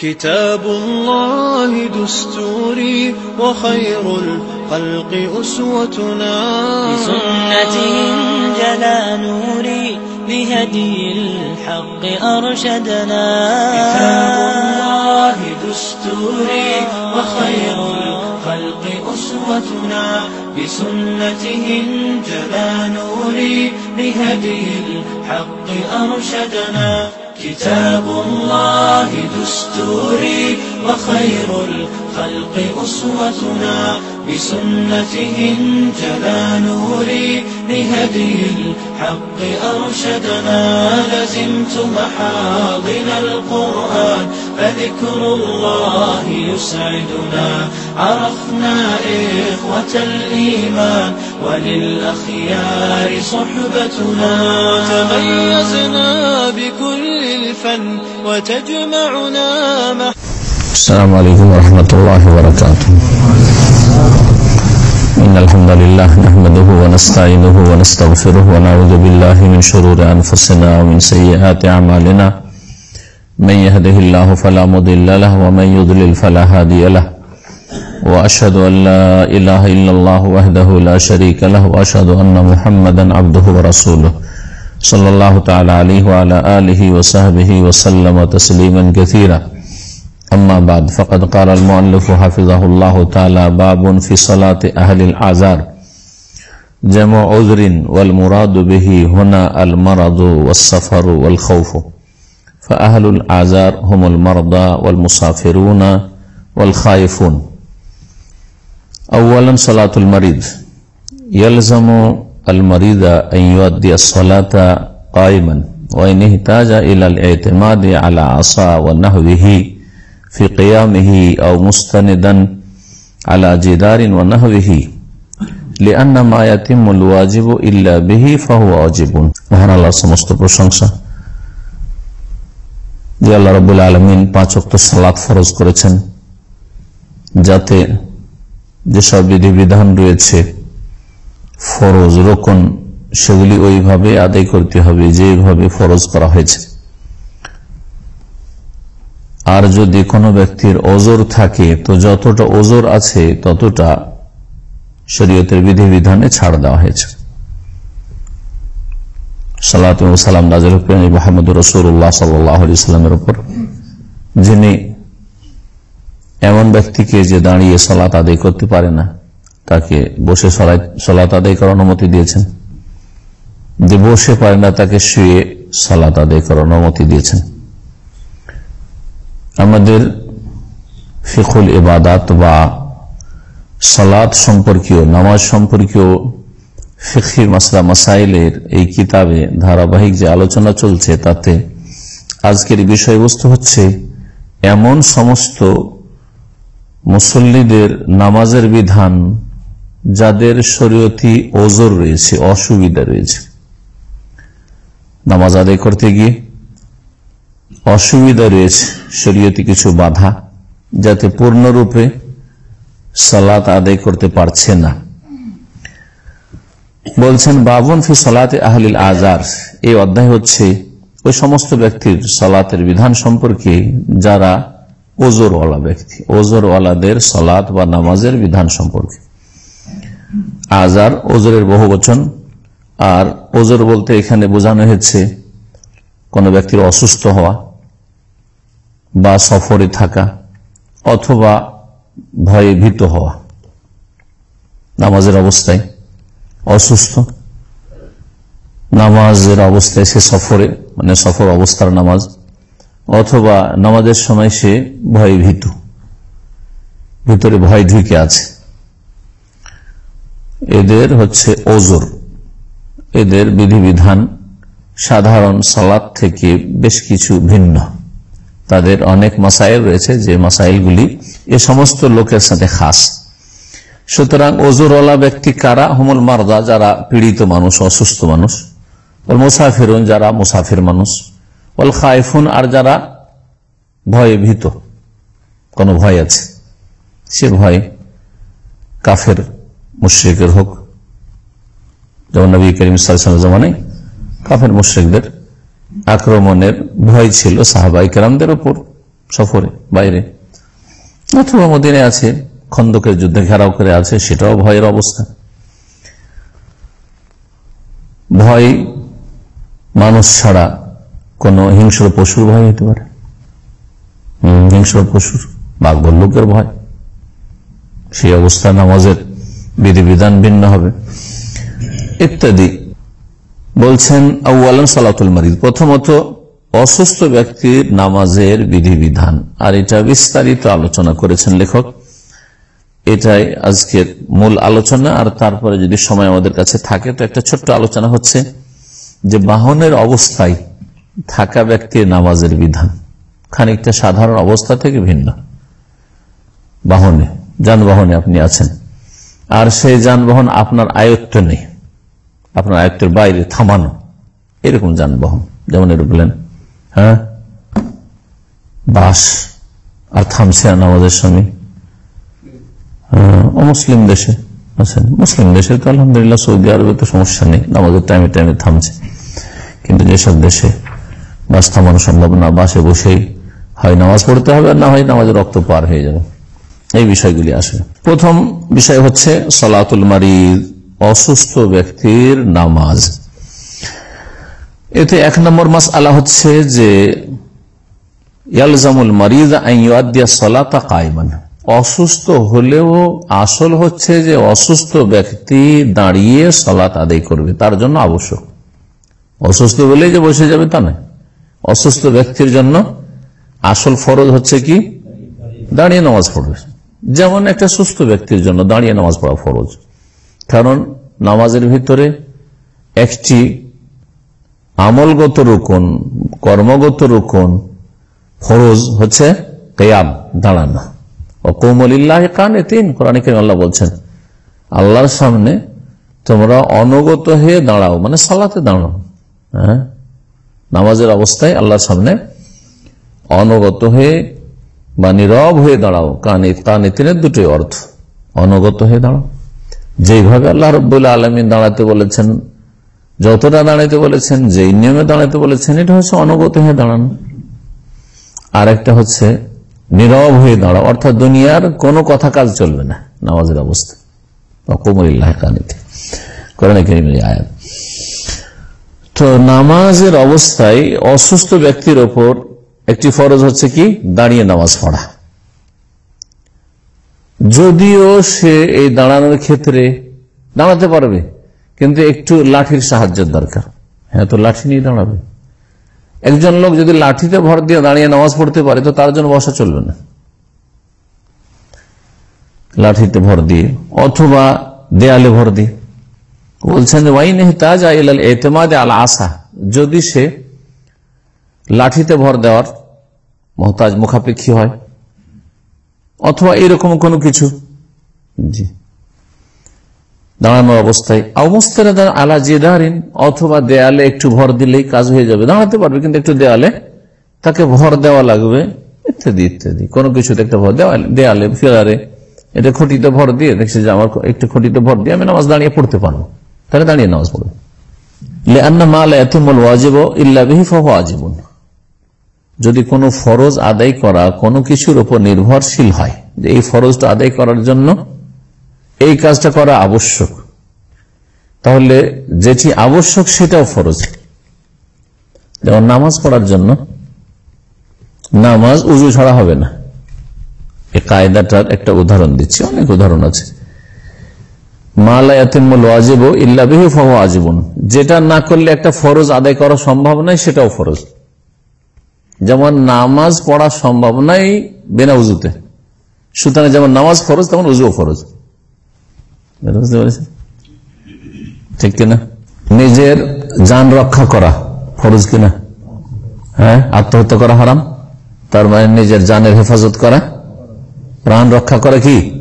كتاب الله دستوري وخير الخلق أسوتنا. بسنته انجلى نوري بهدي الحق أرشدنا. كتاب الله دستوري وخير الخلق أسوتنا. بسنته انجلى نوري بهدي الحق أرشدنا. كتاب الله دستوري وخير الخلق أسوتنا. بسنته انجلى نوري بهدي الحق أرشدنا. لزمت محاضن القرآن فذكر الله يسعدنا. عرفنا إخوة الإيمان وللأخيار صحبتنا. تميزنا بكل الفن وتجمعنا مع السلام عليكم ورحمة الله وبركاته. إن الحمد لله نحمده ونستعينه ونستغفره ونعوذ بالله من شرور أنفسنا ومن سيئات أعمالنا. من يهده الله فلا مضل له ومن يضلل فلا هادي له. وأشهد أن لا إله إلا الله وحده لا شريك له وأشهد أن محمدا عبده ورسوله. صلى الله تعالى عليه وعلى آله وصحبه وسلم تسليما كثيرا. أما بعد فقد قال المؤلف حفظه الله تعالى باب في صلاة أهل العذار جمع عذر والمراد به هنا المرض والسفر والخوف. فأهل العذار هم المرضى والمسافرون والخائفون. أولا صلاة المريض يلزم المريض أن يؤدي الصلاة قائما وإن احتاج إلى الاعتماد على عصا ونحوه في قيامه أو مستندا على جدار ونحوه لأن ما يتم الواجب إلا به فهو واجب মহান আল্লাহ সমস্ত প্রশংসা যে আল্লাহ রবুল আলমিন পাঁচ অক্ট সালাত ফরজ করেছেন যাতে যেসব বিধিবিধান রয়েছে, ফরজ, রোকন, সেগুলি ওইভাবে আদায় করতে হবে যেভাবে ফরজ করা হয়েছে। আর যদি কোনো ব্যক্তির ওজোর থাকে, তো যতটা ওজোর আছে, ততটা শরীয়তের বিধিবিধানে ছাড় দেওয়া হয়েছে। সালাম নাজর মোহাম্মদ রসুল্লাহ সাল্লামের উপর, যিনি এমন ব্যক্তিকে যে দাঁড়িয়ে সলাত আদায় করতে পারে না, তাকে বসে সলাত আদায় করার অনুমতি দিয়েছেন। যে বসে পারে না, তাকে শুয়ে সলাত আদায় করার অনুমতি দিয়েছেন। আমাদের ফিকুল ইবাদাত বা সালাদ সম্পর্কীয়, নামাজ সম্পর্কীয় ফিখির মাসলা মাসাইলের এই কিতাবে ধারাবাহিক যে আলোচনা চলছে, তাতে আজকের বিষয়বস্তু হচ্ছে, এমন সমস্ত মুসল্লিদের নামাজের বিধান, যাদের শরীয়তি ওজোর রয়েছে, অসুবিধা রয়েছে। নামাজ আদায় করতে গিয়ে অসুবিধা রয়েছে, শরীয়তি কিছু বাধা, যাতে পূর্ণরূপে সালাত আদায় করতে পারছে না। বলছেন, বাবন ফি সালাতে আহলিল আজার এই অধ্যায় হচ্ছে ওই সমস্ত ব্যক্তির সালাতের বিধান সম্পর্কে যারা ওজোরওয়ালা ব্যক্তি। ওজোরওয়ালাদের সালাত বা নামাজের বিধান সম্পর্কে। আজার ওজোরের বহু বচন। আর ওজোর বলতে এখানে বোঝানো হয়েছে, কোন ব্যক্তির অসুস্থ হওয়া বা সফরে থাকা অথবা ভয়ে ভীত হওয়া। নামাজের অবস্থায় অসুস্থ। নামাজের অবস্থায় সে সফরে মানে সফর অবস্থার নামাজ অথবা নামাজের সময় সে ভয়ে ভীত। ভিতরে ভয় ঢুকে আছে। এদের হচ্ছে ওজোর। এদের বিধিবিধান সাধারণ সালাদ থেকে বেশ কিছু ভিন্ন। তাদের অনেক মাসাইল রয়েছে, যে মাসাইলগুলি এ সমস্ত লোকের সাথে খাস। সুতরাং ওজুরওয়ালা ব্যক্তি কারা? হুমুল মারদা, যারা পীড়িত মানুষ, অসুস্থ মানুষ ওল মুসাফিরুন, যারা মুসাফির মানুষ। ওল খাইফুন, আর যারা ভয়ে ভীত, কোনো ভয় আছে? সে ভয় কাফের, মুশ্রিকের হোক। যেমন নবী করিম জমানায় কাফের মুশ্রিকদের আক্রমণের ভয় ছিল সাহাবাই কেরামদের ওপর, সফরে, বাইরে। অথবা মদিনে আছে, খন্দকের যুদ্ধে ঘেরাও করে আছে, সেটাও ভয়ের অবস্থা। ভয় মানুষ ছাড়া কোন হিংস্র পশুর ভয় হতে পারে? হিংস্র পশুর বাঘ ভল্লুকের ভয়। সেই অবস্থা নামাজের বিধিবিধান ভিন্ন হবে। ইত্যাদি। বলছেন আউ্লাম সালাতুল মারিদ। প্রথমত, অসুস্থ ব্যক্তির নামাজের বিধিবিধান। আর এটা বিস্তারিত আলোচনা করেছেন লেখক। এটাই আজকের মূল আলোচনা। আর তারপরে যদি সময় আমাদের কাছে থাকে, তো একটা ছোট্ট আলোচনা হচ্ছে যে বাহনের অবস্থায় থাকা ব্যক্তির নামাজের বিধান। খানিকটা সাধারণ অবস্থা থেকে ভিন্ন। বাহনে, যানবাহনে আপনি আছেন। আর সেই যানবাহন আপনার আয়ত্ত নেই। আপনার আয়ত্তের বাইরে থামানো। এরকম যানবাহন। যেমন এরোপ্লেন হ্যাঁ? বাস আর থামছে না আমাদের সময়। অমুসলিম দেশে আছেন। মুসলিম দেশে তো আলহামদুলিল্লাহ সৌদি আরবে তো সমস্যা নেই। নামাজের টাইমে টাইমে থামছে। কিন্তু যেসব দেশে বাস থামানো সম্ভব না, বাসে বসেই হয় নামাজ পড়তে হবে আর না হয় নামাজের রক্ত পার হয়ে যাবে। এই বিষয়গুলি আসে। প্রথম বিষয় হচ্ছে সলাতুল মারিদ, অসুস্থ ব্যক্তির নামাজ। এতে এক নম্বর মাস আলা হচ্ছে যে ইয়ালজামুল মারিদ আইয়াদিয়া সলাতা কায়মান। অসুস্থ হলেও আসল হচ্ছে যে অসুস্থ ব্যক্তি দাঁড়িয়ে সলাত আদায় করবে, তার জন্য আবশ্যক। অসুস্থ বলে যে বসে যাবে তা নয়। অসুস্থ ব্যক্তির জন্য আসল ফরজ হচ্ছে কি? দাঁড়িয়ে নামাজ পড়বে। যেমন একটা সুস্থ ব্যক্তির জন্য দাঁড়িয়ে নামাজ পড়া ফরজ। কারণ নামাজের ভিতরে একটি আমলগত রুকন, কর্মগত রুকন ফরজ হচ্ছে কেয়াম, দাঁড়ানো। অকৌমলিল্লাহ কানে তিন কোরআনিক আল্লাহ বলছেন, আল্লাহর সামনে তোমরা অনগত হয়ে দাঁড়াও মানে সালাতে দাঁড়াও। হ্যাঁ? নামাজের অবস্থায় আল্লাহর সামনে অনগত হয়ে বা নীরব হয়ে দাঁড়াও। কানে কানে তিনের দুটোই অর্থ। অনগত হয়ে দাঁড়াও। যেইভাবে আল্লাহ রব্বুল্লাহ আলমী দাঁড়াতে বলেছেন, যতটা দাঁড়াইতে বলেছেন, যেই নিয়মে দাঁড়াইতে বলেছেন, এটা হচ্ছে অনগত হয়ে দাঁড়ানো। আর একটা হচ্ছে নীরব হয়ে দাঁড়াও। অর্থাৎ দুনিয়ার কোনো কথা কাজ চলবে না নামাজের অবস্থা। কোমরিল্লাহ কানিতে। কেরিমের আয়াত। তো নামাজের অবস্থায় অসুস্থ ব্যক্তির ওপর একটি ফরজ হচ্ছে কি? দাঁড়িয়ে নামাজ পড়া। যদিও সে এই দাঁড়ানোর ক্ষেত্রে দাঁড়াতে পারবে, কিন্তু একটু লাঠির সাহায্যের দরকার। হ্যাঁ তো লাঠি নিয়ে দাঁড়াবে। একজন লোক যদি লাঠিতে ভর দিয়ে দাঁড়িয়ে নামাজ পড়তে পারে, তো তার জন্য বসা চলবে না। লাঠিতে ভর দিয়ে, অথবা দেয়ালে ভর দিয়ে। বলছেন ওয়াই ওয়াইনহতাজ এতেমাদ আল আসা যদি সে লাঠিতে ভর দেওয়ার মহতাজ মুখাপেক্ষী হয়, অথবা এরকম কোনো কিছু, জি, দাঁড়ানোর অবস্থায় অবস্থায় আলা জেদারিন, অথবা দেয়ালে একটু ভর দিলেই কাজ হয়ে যাবে, দাঁড়াতে পারবে, কিন্তু একটু দেয়ালে তাকে ভর দেওয়া লাগবে, ইত্যাদি ইত্যাদি, কোনো কিছুতে একটা ভর দেওয়া, দেয়ালে ফেরারে এটা খুঁটিতে ভর দিয়ে, দেখছি যে আমার একটু খুঁটিতে ভর দিয়ে আমি নামাজ দাঁড়িয়ে পড়তে পারব। তাহলে দাঁড়িয়ে নামাজ পড়বে। যদি কোনো ফরজ আদায় করা কোনো কিছুর উপর নির্ভরশীল হয়, যে এই ফরজটা আদায় করার জন্য এই কাজটা করা আবশ্যক, তাহলে যেটি আবশ্যক সেটাও ফরজ। যেমন নামাজ পড়ার জন্য নামাজ উজু ছাড়া হবে না। এই কায়দাটার একটা উদাহরণ দিচ্ছি, অনেক উদাহরণ আছে। যেটা না করলে একটা ফরজ আদায় করা সম্ভব নয়, সেটাও ফরজ। যেমন নামাজ পড়া সম্ভব নয় বেনা উজুতে। সুতরাং যেমন নামাজ ফরজ, তেমন উজুও ফরজ। বুঝতে পেরেছেন? ঠিক কিনা? নিজের যান রক্ষা করা ফরজ কিনা? হ্যাঁ? আত্মহত্যা করা হারাম? তার মানে নিজের জানের হেফাজত করা? প্রাণ রক্ষা করা কি?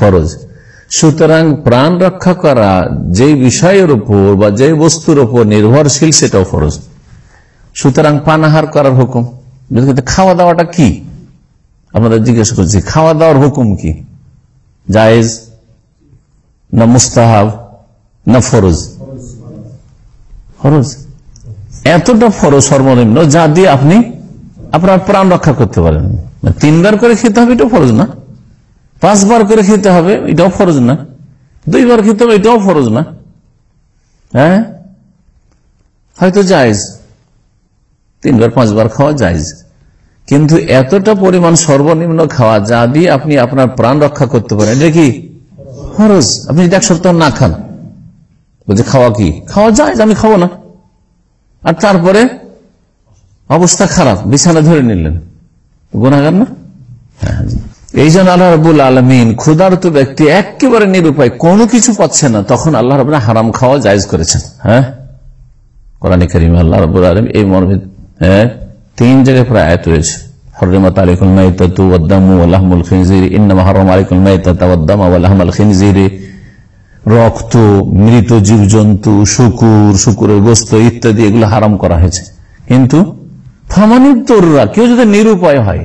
ফরজ। সুতরাং প্রাণ রক্ষা করা যে বিষয়ের উপর বা যে বস্তুর উপর নির্ভরশীল, সেটাও ফরজ। সুতরাং পানাহার করার হুকুম। খাওয়া দাওয়াটা কি? আপনাদের জিজ্ঞেস করছি, খাওয়া দাওয়ার হুকুম কি? জায়েজ না মুস্তাহাব না ফরজ? ফরজ। এতটা ফরজ, সর্বনিম্ন, যা দিয়ে আপনি আপনার প্রাণ রক্ষা করতে পারেন। তিনবার করে খেতে হবে এটাও ফরজ না? পাঁচবার করে খেতে হবে এটাও ফরজ না। দুইবার খেতে হবে এটাও ফরজ না। হ্যাঁ? হয়তো জায়েজ। তিনবার পাঁচবার খাওয়া জায়েজ। কিন্তু এতটা পরিমাণ সর্বনিম্ন খাওয়া যা দিয়ে আপনি আপনার প্রাণ রক্ষা করতে পারেন এটা কি? ফরজ। আপনি এক সপ্তাহ না খান বলছে খাওয়া কি? খাওয়া যায় আমি খাব না। আর তারপরে অবস্থা খারাপ বিছানা ধরে নিলেন। গুণাগার না? হ্যাঁ, এই জন্য আল্লাহ রবুল আলমিন ক্ষুধার্ত ব্যক্তি একেবারে নিরুপায় কোনো কিছু পাচ্ছে না, তখন আল্লাহ রব হারাম খাওয়া জায়জ করেছেন। হ্যাঁ? কোরআন করিম আল্লাহ রবুল আলম এই মর্মে হ্যাঁ? তিন জায়গায় প্রায় আয়ত রয়েছে। হরমাত আলিকুল মাইতাতু ওয়াদ্দামু ওয়ালাহমুল খিনজির ইন্নামা হরম আলিকুল রক্ত মৃত জীবজন্তু, শুকুর, শুকুরের গোস্ত ইত্যাদি এগুলো হারাম করা হয়েছে। কিন্তু ফামানির তরুরা, কেউ যদি নিরুপায় হয়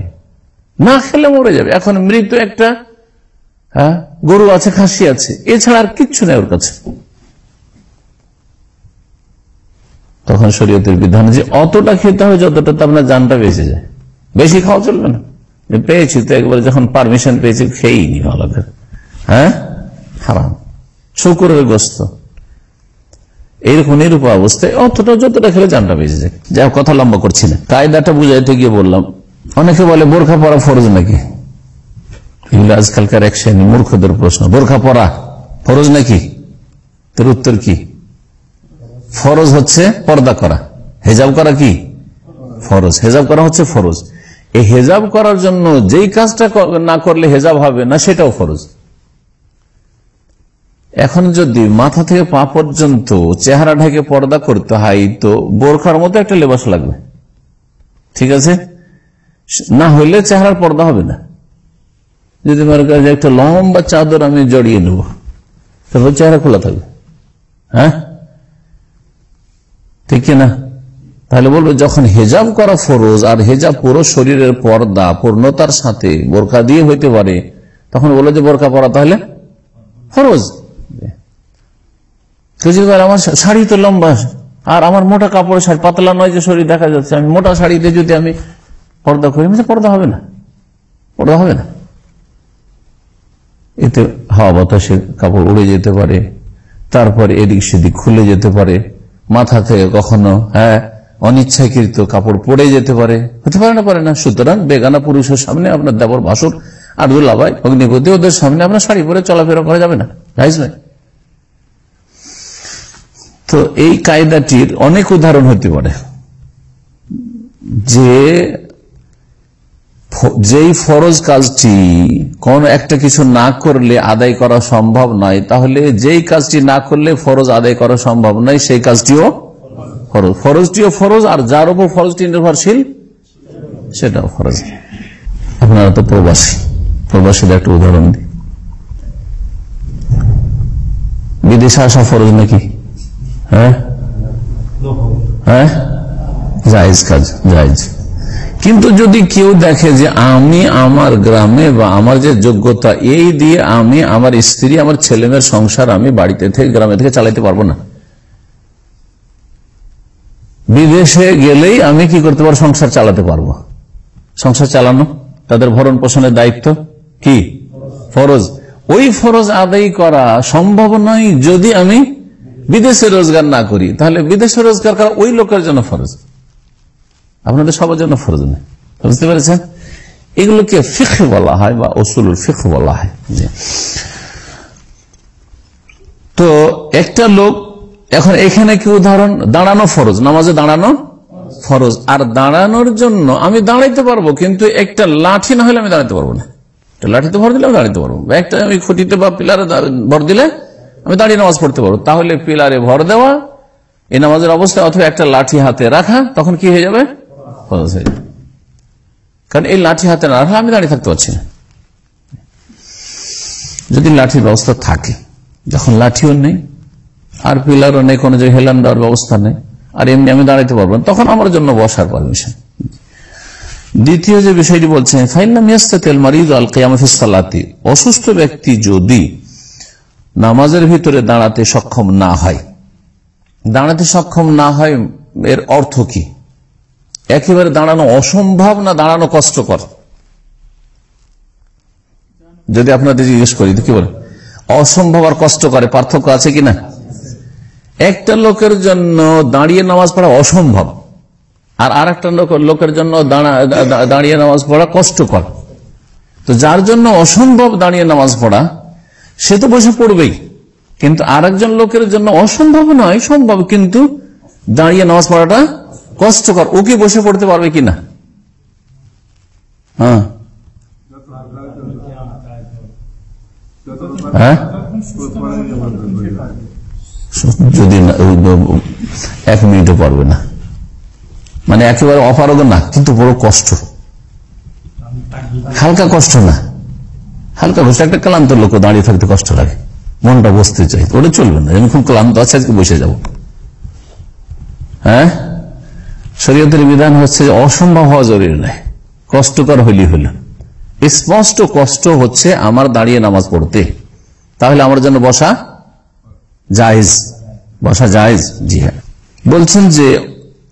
না খেলে মরে যাবে। এখন মৃত একটা হ্যাঁ গরু আছে, খাসি আছে, এছাড়া আর কিচ্ছু নেই ওর কাছে। তখন শরীয়তের বিধান যে অতটা খেতে হবে যতটা তো আপনার জানটা বেঁচে যায়। বেশি খাওয়া চলবে না। পেয়েছি তো একবার যখন পারমিশন পেয়েছি খেয়েই নি ভালো করে হ্যাঁ? হারাম। শুকুরের গোস্ত। এইরকম নিরূপ অবস্থায় অতটা যতটা খেলে জানটা বেঁচে যায়। যা কথা লম্বা করছি না। কায়দাটা বুঝাইতে গিয়ে বললাম অনেকে বলে, বোরখা পরা ফরজ নাকি? এগুলো আজকালকার এক শ্রেণি মূর্খদের প্রশ্ন। বোরখা পরা ফরজ নাকি? তোর উত্তর কি? ফরজ হচ্ছে পর্দা করা। হেজাব করা কি? ফরজ। হেজাব করা হচ্ছে ফরজ। এই হেজাব করার জন্য যেই কাজটা না করলে হেজাব হবে না, সেটাও ফরজ। এখন যদি মাথা থেকে পা পর্যন্ত চেহারা ঢেকে পর্দা করতে হয়, তো বোরখার মতো একটা লেবাস লাগবে। ঠিক আছে? না হইলে চেহারার পর্দা হবে না। যদি মনে করেন যে একটা লম্বা চাদর আমি জড়িয়ে নেব তারপর চেহারা খোলা থাকবে। হ্যাঁ? ঠিক না? তাহলে বলব, যখন হেজাব করা ফরজ আর হেজাব পুরো শরীরের পর্দা পূর্ণতার সাথে বোরখা দিয়ে হইতে পারে, তখন বলে যে বোরখা পরা তাহলে ফরজ। আমার শাড়ি তো লম্বা, আর আমার মোটা কাপড় শাড়ি, পাতলা নয় যে শরীর দেখা যাচ্ছে, আমি মোটা শাড়িতে যদি আমি পর্দা করি পর্দা হবে না। পর্দা হবে না। এতে হাওয়া বাতাসে কাপড় উড়ে যেতে পারে, তারপরে এদিক সেদিক খুলে যেতে পারে, মাথা থেকে কখনো হ্যাঁ অনিচ্ছাকৃত কাপড় পড়ে যেতে পারে। হতে পারে না পারে না। সুতরাং বেগানা পুরুষের সামনে আপনার দেবর ভাসুর আব্দুল্লাহ ভাই অগ্নিপতি ওদের সামনে আপনার শাড়ি পরে চলাফেরা করা যাবে না। রাইজ ভাই তো এই কায়দাটির অনেক উদাহরণ হতে পারে। যে যেই ফরজ কাজটি কোন একটা কিছু না করলে আদায় করা সম্ভব নয়, তাহলে যেই কাজটি না করলে ফরজ আদায় করা সম্ভব নয়, সেই কাজটিও ফরজ। ফরজটিও ফরজ, আর যার উপর ফরজটি নির্ভরশীল, সেটাও ফরজ। আপনারা তো প্রবাসী প্রবাসীর একটা উদাহরণ দিই। বিদেশে আসা ফরজ নাকি? হ্যাঁ? হ্যাঁ? জায়জ কাজ, জায়জ। কিন্তু যদি কেউ দেখে যে আমি আমার গ্রামে বা আমার যে যোগ্যতা, এই দিয়ে আমি আমার স্ত্রী, আমার ছেলেমেয়ের সংসার আমি বাড়িতে থেকে, গ্রামে থেকে চালাইতে পারব না। বিদেশে গেলেই আমি কি করতে পারব? সংসার চালাতে পারব। সংসার চালানো, তাদের ভরণ পোষণের দায়িত্ব কি? ফরজ। ওই ফরজ আদায় করা সম্ভব নয় যদি আমি বিদেশে রোজগার না করি। তাহলে বিদেশে রোজগার করা ওই লোকের জন্য ফরজ। আপনাদের সবার জন্য ফরজ নেই বুঝতে পেরেছেন? এগুলোকে ফিখ বলা হয় বা ওসুলুল ফিখ বলা হয়। তো একটা লোক, এখন এখানে কি উদাহরণ? দাঁড়ানো ফরজ, নামাজে দাঁড়ানো ফরজ। আর দাঁড়ানোর জন্য আমি দাঁড়াইতে পারব, কিন্তু একটা লাঠি না হলে আমি দাঁড়াতে পারব না। লাঠিতে ভর দিলে আমি দাঁড়াতে পারব একটা আমি খুঁটিতে বা পিলারে ভর দিলে আমি দাঁড়িয়ে নামাজ পড়তে পারব। তাহলে পিলারে ভর দেওয়া, এই নামাজের অবস্থায় অথবা একটা লাঠি হাতে রাখা, তখন কি হয়ে যাবে? কারণ এই লাঠি হাতে না আমি দাঁড়িয়ে থাকতে পারছি না। যদি লাঠির ব্যবস্থা থাকে, যখন লাঠিও নেই, আর পিলারও নেই, কোনো যে হেলান দেওয়ার ব্যবস্থা নেই, আর এমনি আমি দাঁড়াইতে পারব তখন আমার জন্য বসার পারমিশন দ্বিতীয় যে বিষয়টি অসুস্থ ব্যক্তি যদি নামাজের ভিতরে দাঁড়াতে সক্ষম না হয়, দাঁড়াতে সক্ষম না হয় এর অর্থ কি? একেবারে দাঁড়ানো অসম্ভব না দাঁড়ানো কষ্টকর। যদি আপনাদের জিজ্ঞেস করি কি বলে? অসম্ভব আর কষ্ট করে পার্থক্য আছে কিনা? একটা লোকের জন্য দাঁড়িয়ে নামাজ পড়া অসম্ভব, আর আর একটা লোকের জন্য দাঁড়িয়ে নামাজ পড়া কষ্টকর। তো যার জন্য অসম্ভব দাঁড়িয়ে নামাজ পড়া, সে তো বসে পড়বেই। কিন্তু আর লোকের জন্য অসম্ভব নয়, সম্ভব। কিন্তু দাঁড়িয়ে নামাজ পড়াটা কষ্টকর, ও কি বসে পড়তে পারবে কিনা? হ্যাঁ। হ্যাঁ? যদি এক মিনিটও পারবে না। মানে একেবারে অপারগ না, কিন্তু বড় কষ্ট। হালকা কষ্ট না। হালকা কষ্ট, একটা ক্লান্ত লোক দাঁড়িয়ে থাকতে কষ্ট লাগে। মনটা বসতে চাই ওটা চলবে না। আমি খুব ক্লান্ত আছে, আজকে বসে যাব। হ্যাঁ? শরীয়তের বিধান হচ্ছে যে অসম্ভব হওয়া জরুরি নয়। কষ্টকর হইলি হইল স্পষ্ট কষ্ট হচ্ছে আমার দাঁড়িয়ে নামাজ পড়তে। তাহলে আমার জন্য বসা জায়েজ। বসা জায়েজ? জি হ্যাঁ। বলছেন যে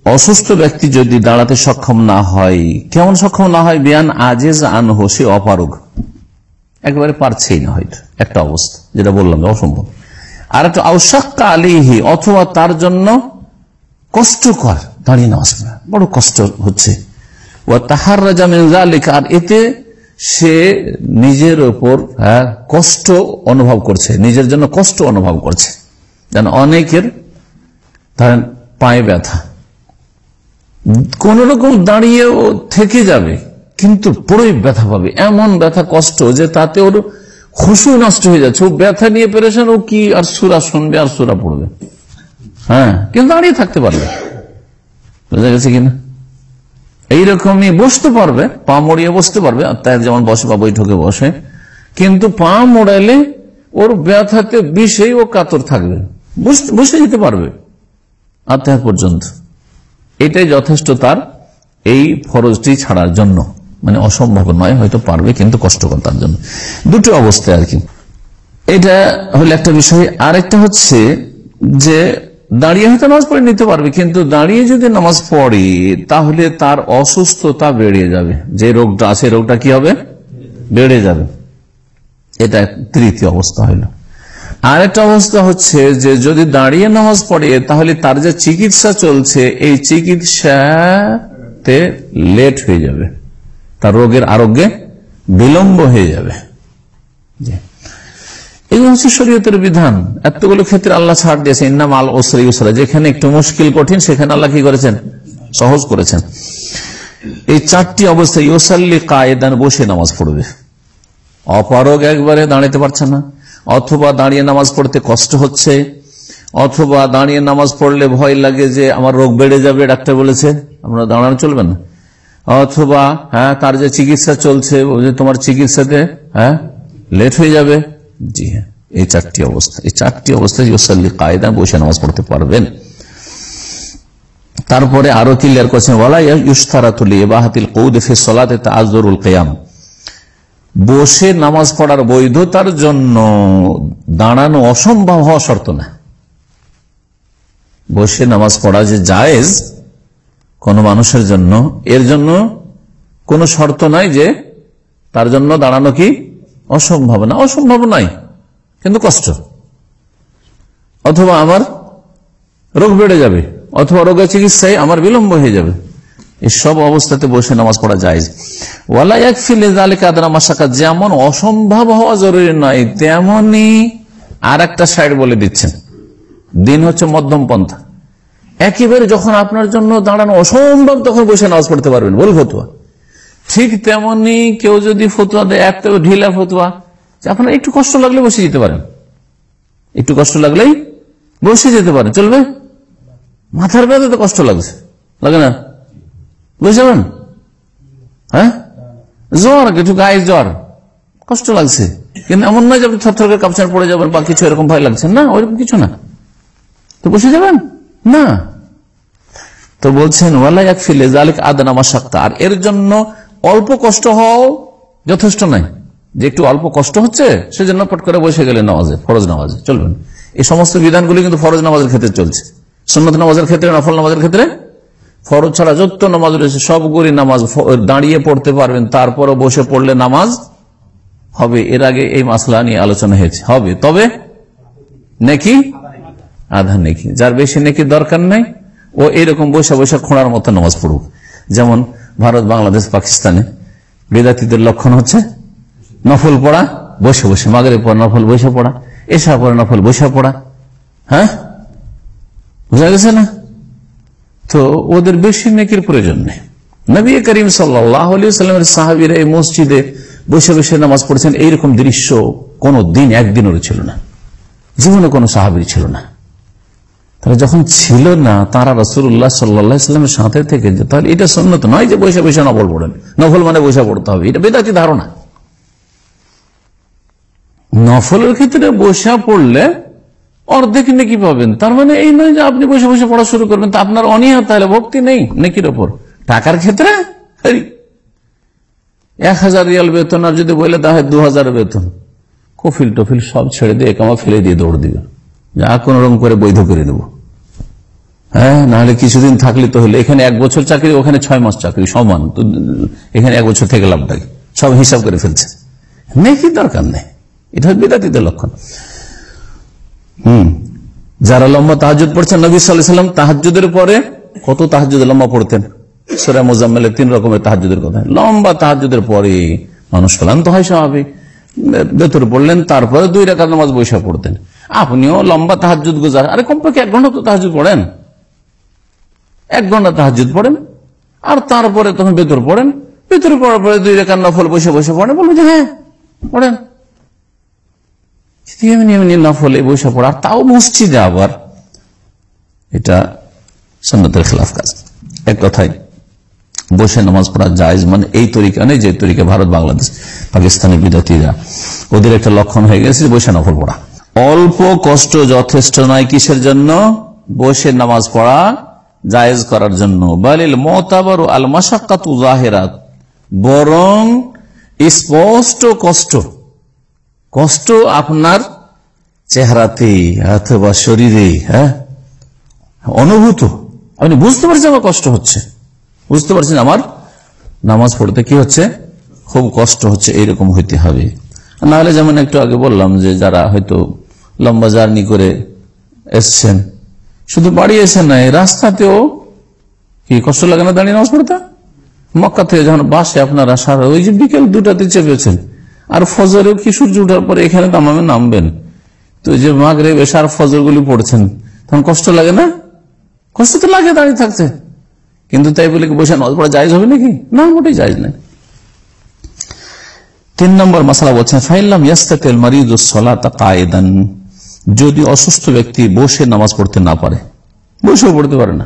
অসুস্থ ব্যক্তি যদি দাঁড়াতে সক্ষম না হয়, কেমন সক্ষম না হয়? বিয়ান আজেজ আন হোসে অপারগ। একেবারে পারছেই না হয়তো। একটা অবস্থা, যেটা বললাম অসম্ভব। আর একটা আউসাক্কা আলিহি অথবা তার জন্য কষ্টকর। দাঁড়িয়ে নেওয়া বড় কষ্ট হচ্ছে। ও তাহার রাজা মেজালিক আর এতে সে নিজের ওপর হ্যাঁ, কষ্ট অনুভব করছে। নিজের জন্য কষ্ট অনুভব করছে। যেন অনেকের ধরেন পায়ে ব্যথা। কোন রকম দাঁড়িয়েও থেকে যাবে কিন্তু পুরোই ব্যথা পাবে। এমন ব্যথা কষ্ট যে তাতে ওর খুশু নষ্ট হয়ে যাচ্ছে। ও ব্যথা নিয়ে পেরেছেন ও কি আর সুরা শুনবে আর সুরা পড়বে? হ্যাঁ কিন্তু দাঁড়িয়ে থাকতে পারবে। বোঝা গেছে কিনা? এইরকমই বসতে পারবে, পা মরিয়ে বসতে পারবে আত্মায় যেমন বসে, বা বৈঠকে বসে। কিন্তু পা মোড়াইলে ওর ব্যথাতে বিষেই ও কাতর থাকবে। বসে যেতে পারবে। আত্মায় পর্যন্ত। এটাই যথেষ্ট তার এই ফরজটি ছাড়ার জন্য। মানে অসম্ভব নয়, হয়তো পারবে, কিন্তু কষ্টকর তার জন্য। দুটো অবস্থায় আর কি। এটা হলো একটা বিষয়। আরেকটা হচ্ছে যে দাঁড়িয়ে হয়তো নামাজ পড়ে নিতে পারবে, কিন্তু দাঁড়িয়ে যদি নামাজ পড়ে, তাহলে তার অসুস্থতা বেড়ে যাবে। যে রোগটা আছে, রোগটা কি হবে? বেড়ে যাবে। এটা তৃতীয় অবস্থা হইল। আরেকটা অবস্থা হচ্ছে যে যদি দাঁড়িয়ে নামাজ পড়ে, তাহলে তার যে চিকিৎসা চলছে, এই চিকিৎসাতে লেট হয়ে যাবে। তার রোগের আরোগ্যে বিলম্ব হয়ে যাবে। এই হচ্ছে শরীয়তের বিধান। এতগুলো ক্ষেত্রে আল্লাহ ছাড় দিয়েছে, ইন্নাম আল ওসরি উসরা। যেখানে একটু মুশকিল, কঠিন, সেখানে আল্লাহ কি করেছেন? সহজ করেছেন। এই চারটি অবস্থায় ইউসাল্লি কায়দান বসে নামাজ পড়বে। অপারগ একবারে দাঁড়াতে পারছে না। অথবা দাঁড়িয়ে নামাজ পড়তে কষ্ট হচ্ছে। অথবা দাঁড়িয়ে নামাজ পড়লে ভয় লাগে যে আমার রোগ বেড়ে যাবে, ডাক্তার বলেছে আপনারা দাঁড়ানো চলবে না। অথবা হ্যাঁ তার যে চিকিৎসা চলছে তোমার চিকিৎসাতে হ্যাঁ লেট হয়ে যাবে। জি হ্যাঁ এই চারটি অবস্থা। এই চারটি অবস্থায় ইউসাল্লি কায়দা বসে নামাজ পড়তে পারবেন। তারপরে আরও ক্লিয়ার করছেন বসে নামাজ পড়ার বৈধতার জন্য দাঁড়ানো অসম্ভব হওয়া শর্ত না। বসে নামাজ পড়া যে জায়েজ কোন মানুষের জন্য, এর জন্য কোনো শর্ত নাই যে তার জন্য দাঁড়ানো কি অসম্ভব না, অসম্ভব নাই, কিন্তু কষ্ট। অথবা আমার রোগ বেড়ে যাবে, অথবা রোগের চিকিৎসায় আমার বিলম্ব হয়ে যাবে। এই সব অবস্থাতে বসে নামাজ পড়া যায় ওলা এক ফিলে জালে কাদনামার শাখা যেমন অসম্ভব হওয়া জরুরি নয়, তেমনি আর একটা সাইড বলে দিচ্ছেন। দিন হচ্ছে মধ্যম পন্থা। একেবারে যখন আপনার জন্য দাঁড়ানো অসম্ভব, তখন বসে নামাজ পড়তে পারবেন বল ফতুয়া। ঠিক তেমনি কেউ যদি ফতুয়া দেয় একটা ঢিলা ফতুয়া আপনার একটু কষ্ট লাগলে বসে যেতে পারেন। একটু কষ্ট লাগলেই বসে যেতে পারেন। চলবে? মাথার ব্যথা তো কষ্ট লাগছে। লাগে না? বুঝতে পারেন হ্যাঁ? জ্বর কিছু গায়ে জ্বর। কষ্ট লাগছে। কিন্তু এমন নয় যে আপনি থর করে কাপচার পড়ে যাবেন বা কিছু এরকম ভয় লাগছে। না, ওইরকম কিছু না। তো বসে যাবেন? না। তো বলছেন ওয়ালাই এক ফিলে জালিক আদানা মাসাক্তা আর এর জন্য অল্প কষ্ট হওয়াও যথেষ্ট নাই। যে একটু অল্প কষ্ট হচ্ছে, সেজন্য পট করে বসে গেলে নামাজে, ফরজ নামাজে। চলবেন এই সমস্ত বিধানগুলি কিন্তু ফরজ নামাজের ক্ষেত্রে চলছে। সন্ন্যত নামাজের ক্ষেত্রে নফল নামাজের ক্ষেত্রে? ফরজ ছাড়া যত নামাজ রয়েছে, সবগুলি নামাজ দাঁড়িয়ে পড়তে পারবেন, তারপরও বসে পড়লে নামাজ হবে। এর আগে এই মাসলা নিয়ে আলোচনা হয়েছে। হবে। তবে নাকি? আধা নেকি। যার বেশি নেকি দরকার নাই, ও এরকম বসে বসে খোঁড়ার মতো নামাজ পড়ুক। যেমন ভারত, বাংলাদেশ, পাকিস্তানে। বেদাতিদের লক্ষণ হচ্ছে নফল পড়া, বসে বসে। মাগরে পর নফল বসে পড়া এসা পরে নফল বসে পড়া। হ্যাঁ? বুঝা গেছে না? তো ওদের বেশি নেকির প্রয়োজন নেই। নবী করিম সাল্লামের সাহাবিরা এই মসজিদে বসে বসে নামাজ পড়েছেন। এইরকম দৃশ্য কোনো দিন একদিনেরও ছিল না। জীবনে কোনো সাহাবির ছিল না। তাহলে যখন ছিল না, তারা রসুল্লাহ সাল্লাহ ইসলামের সাথে থেকে যে তাহলে এটা সন্ন্যত নয় যে বসে বসে নফল পড়েন। নফল মানে বসে পড়তে হবে। এটা বেদাতি ধারণা। নফলের ক্ষেত্রে বসে পড়লে অর্ধেক নেকি পাবেন। তার মানে এই নয় যে আপনি বসে বসে পড়া শুরু করবেন। তা আপনার অনিহা, তাহলে ভক্তি নেই নেকির ওপর। টাকার ক্ষেত্রে? এক হাজার রিয়াল বেতন, আর যদি বলে তা হয় দু হাজার বেতন। কফিল টফিল সব ছেড়ে দিয়ে কামা ফেলে দিয়ে দৌড় দিবে যা কোন রকম করে বৈধ করে নেব হ্যাঁ নাহলে কিছুদিন থাকলে তো হলে। এখানে এক বছর চাকরি, ওখানে ছয় মাস চাকরি, সমান। তো, এখানে এক বছর থেকে লাভটা কি? সব হিসাব করে ফেলছে। নেই দরকার নেই। এটা বিদাতিদের লক্ষণ। হম। যারা লম্বা তাহাজুদ পড়ছেন, নবী সাল্লাম তাহাজুদের পরে কত তাহাজুদ লম্বা পড়তেন? সোরা মোজাম্মেলের তিন রকমের তাহাজুদের কথা। লম্বা তাহাজুদের পরে মানুষ ক্লান্ত হয় স্বাভাবিক। ভেতর পড়লেন, তারপরে দুই রেখা নামাজ বৈশা পড়তেন। আপনিও লম্বা তাহাজুদ গুজার। আরে কমপক্ষে এক ঘণ্টা তো তাহাজুদ পড়েন। এক ঘণ্টা তাহাজুদ পড়েন, আর তারপরে তখন ভেতর পড়েন। ভেতরে পড়ার পরে দুই রেখার নফল বসে বসে পড়েন বলব যে হ্যাঁ পড়েন। পড়া তাও মসজিদে আবার। এটা সন্ন্যতের খেলাফ কাজ। এক বসে নামাজ পড়া জায়জ মানে এই তরিকা নেই যে তরিকা ভারত, বাংলাদেশ পাকিস্তানের বিদ্যার্থীরা। ওদের একটা লক্ষণ হয়ে গেছে বসে নফল পড়া। অল্প কষ্ট যথেষ্ট নয় কিসের জন্য? বসে নামাজ পড়া জায়েজ করার জন্য। বালিল মতাবার আল মাসাক্কাত জাহেরাত। বরং স্পষ্ট কষ্ট। কষ্ট আপনার চেহারাতে অথবা শরীরে হ্যাঁ? অনুভূত। আপনি বুঝতে পারছেন আমার কষ্ট হচ্ছে? বুঝতে পারছেন আমার নামাজ পড়তে কি হচ্ছে? খুব কষ্ট হচ্ছে এইরকম হইতে হবে। নাহলে যেমন একটু আগে বললাম যে যারা হয়তো লম্বা জার্নি করে এসছেন শুধু বাড়ি এসে নাই, রাস্তাতেও কি কষ্ট লাগে না দাঁড়িয়ে নামাজ পড়তে? মক্কা থেকে যখন বাসে আপনারা সারা ওই যে বিকেল দুটাতে চেপেছেন, আর ফজরেও কি সূর্য উঠার পরে এখানে দামামে নামবেন? তো যে মাগরে বেশার ফজর গুলি পড়ছেন, তখন কষ্ট লাগে না? কষ্ট তো লাগে দাঁড়িয়ে থাকতে। কিন্তু তাই বলে বসে নামাজ পড়া জায়জ হবে নাকি? না, মোটেই জায়জ নাই। তিন নম্বর মশলা বলছেন ফাইল্লাম ইয়াস্তাকেল মারিদ সলাতা কায়দান। যদি অসুস্থ ব্যক্তি বসে নামাজ পড়তে না পারে, বসেও পড়তে পারে না।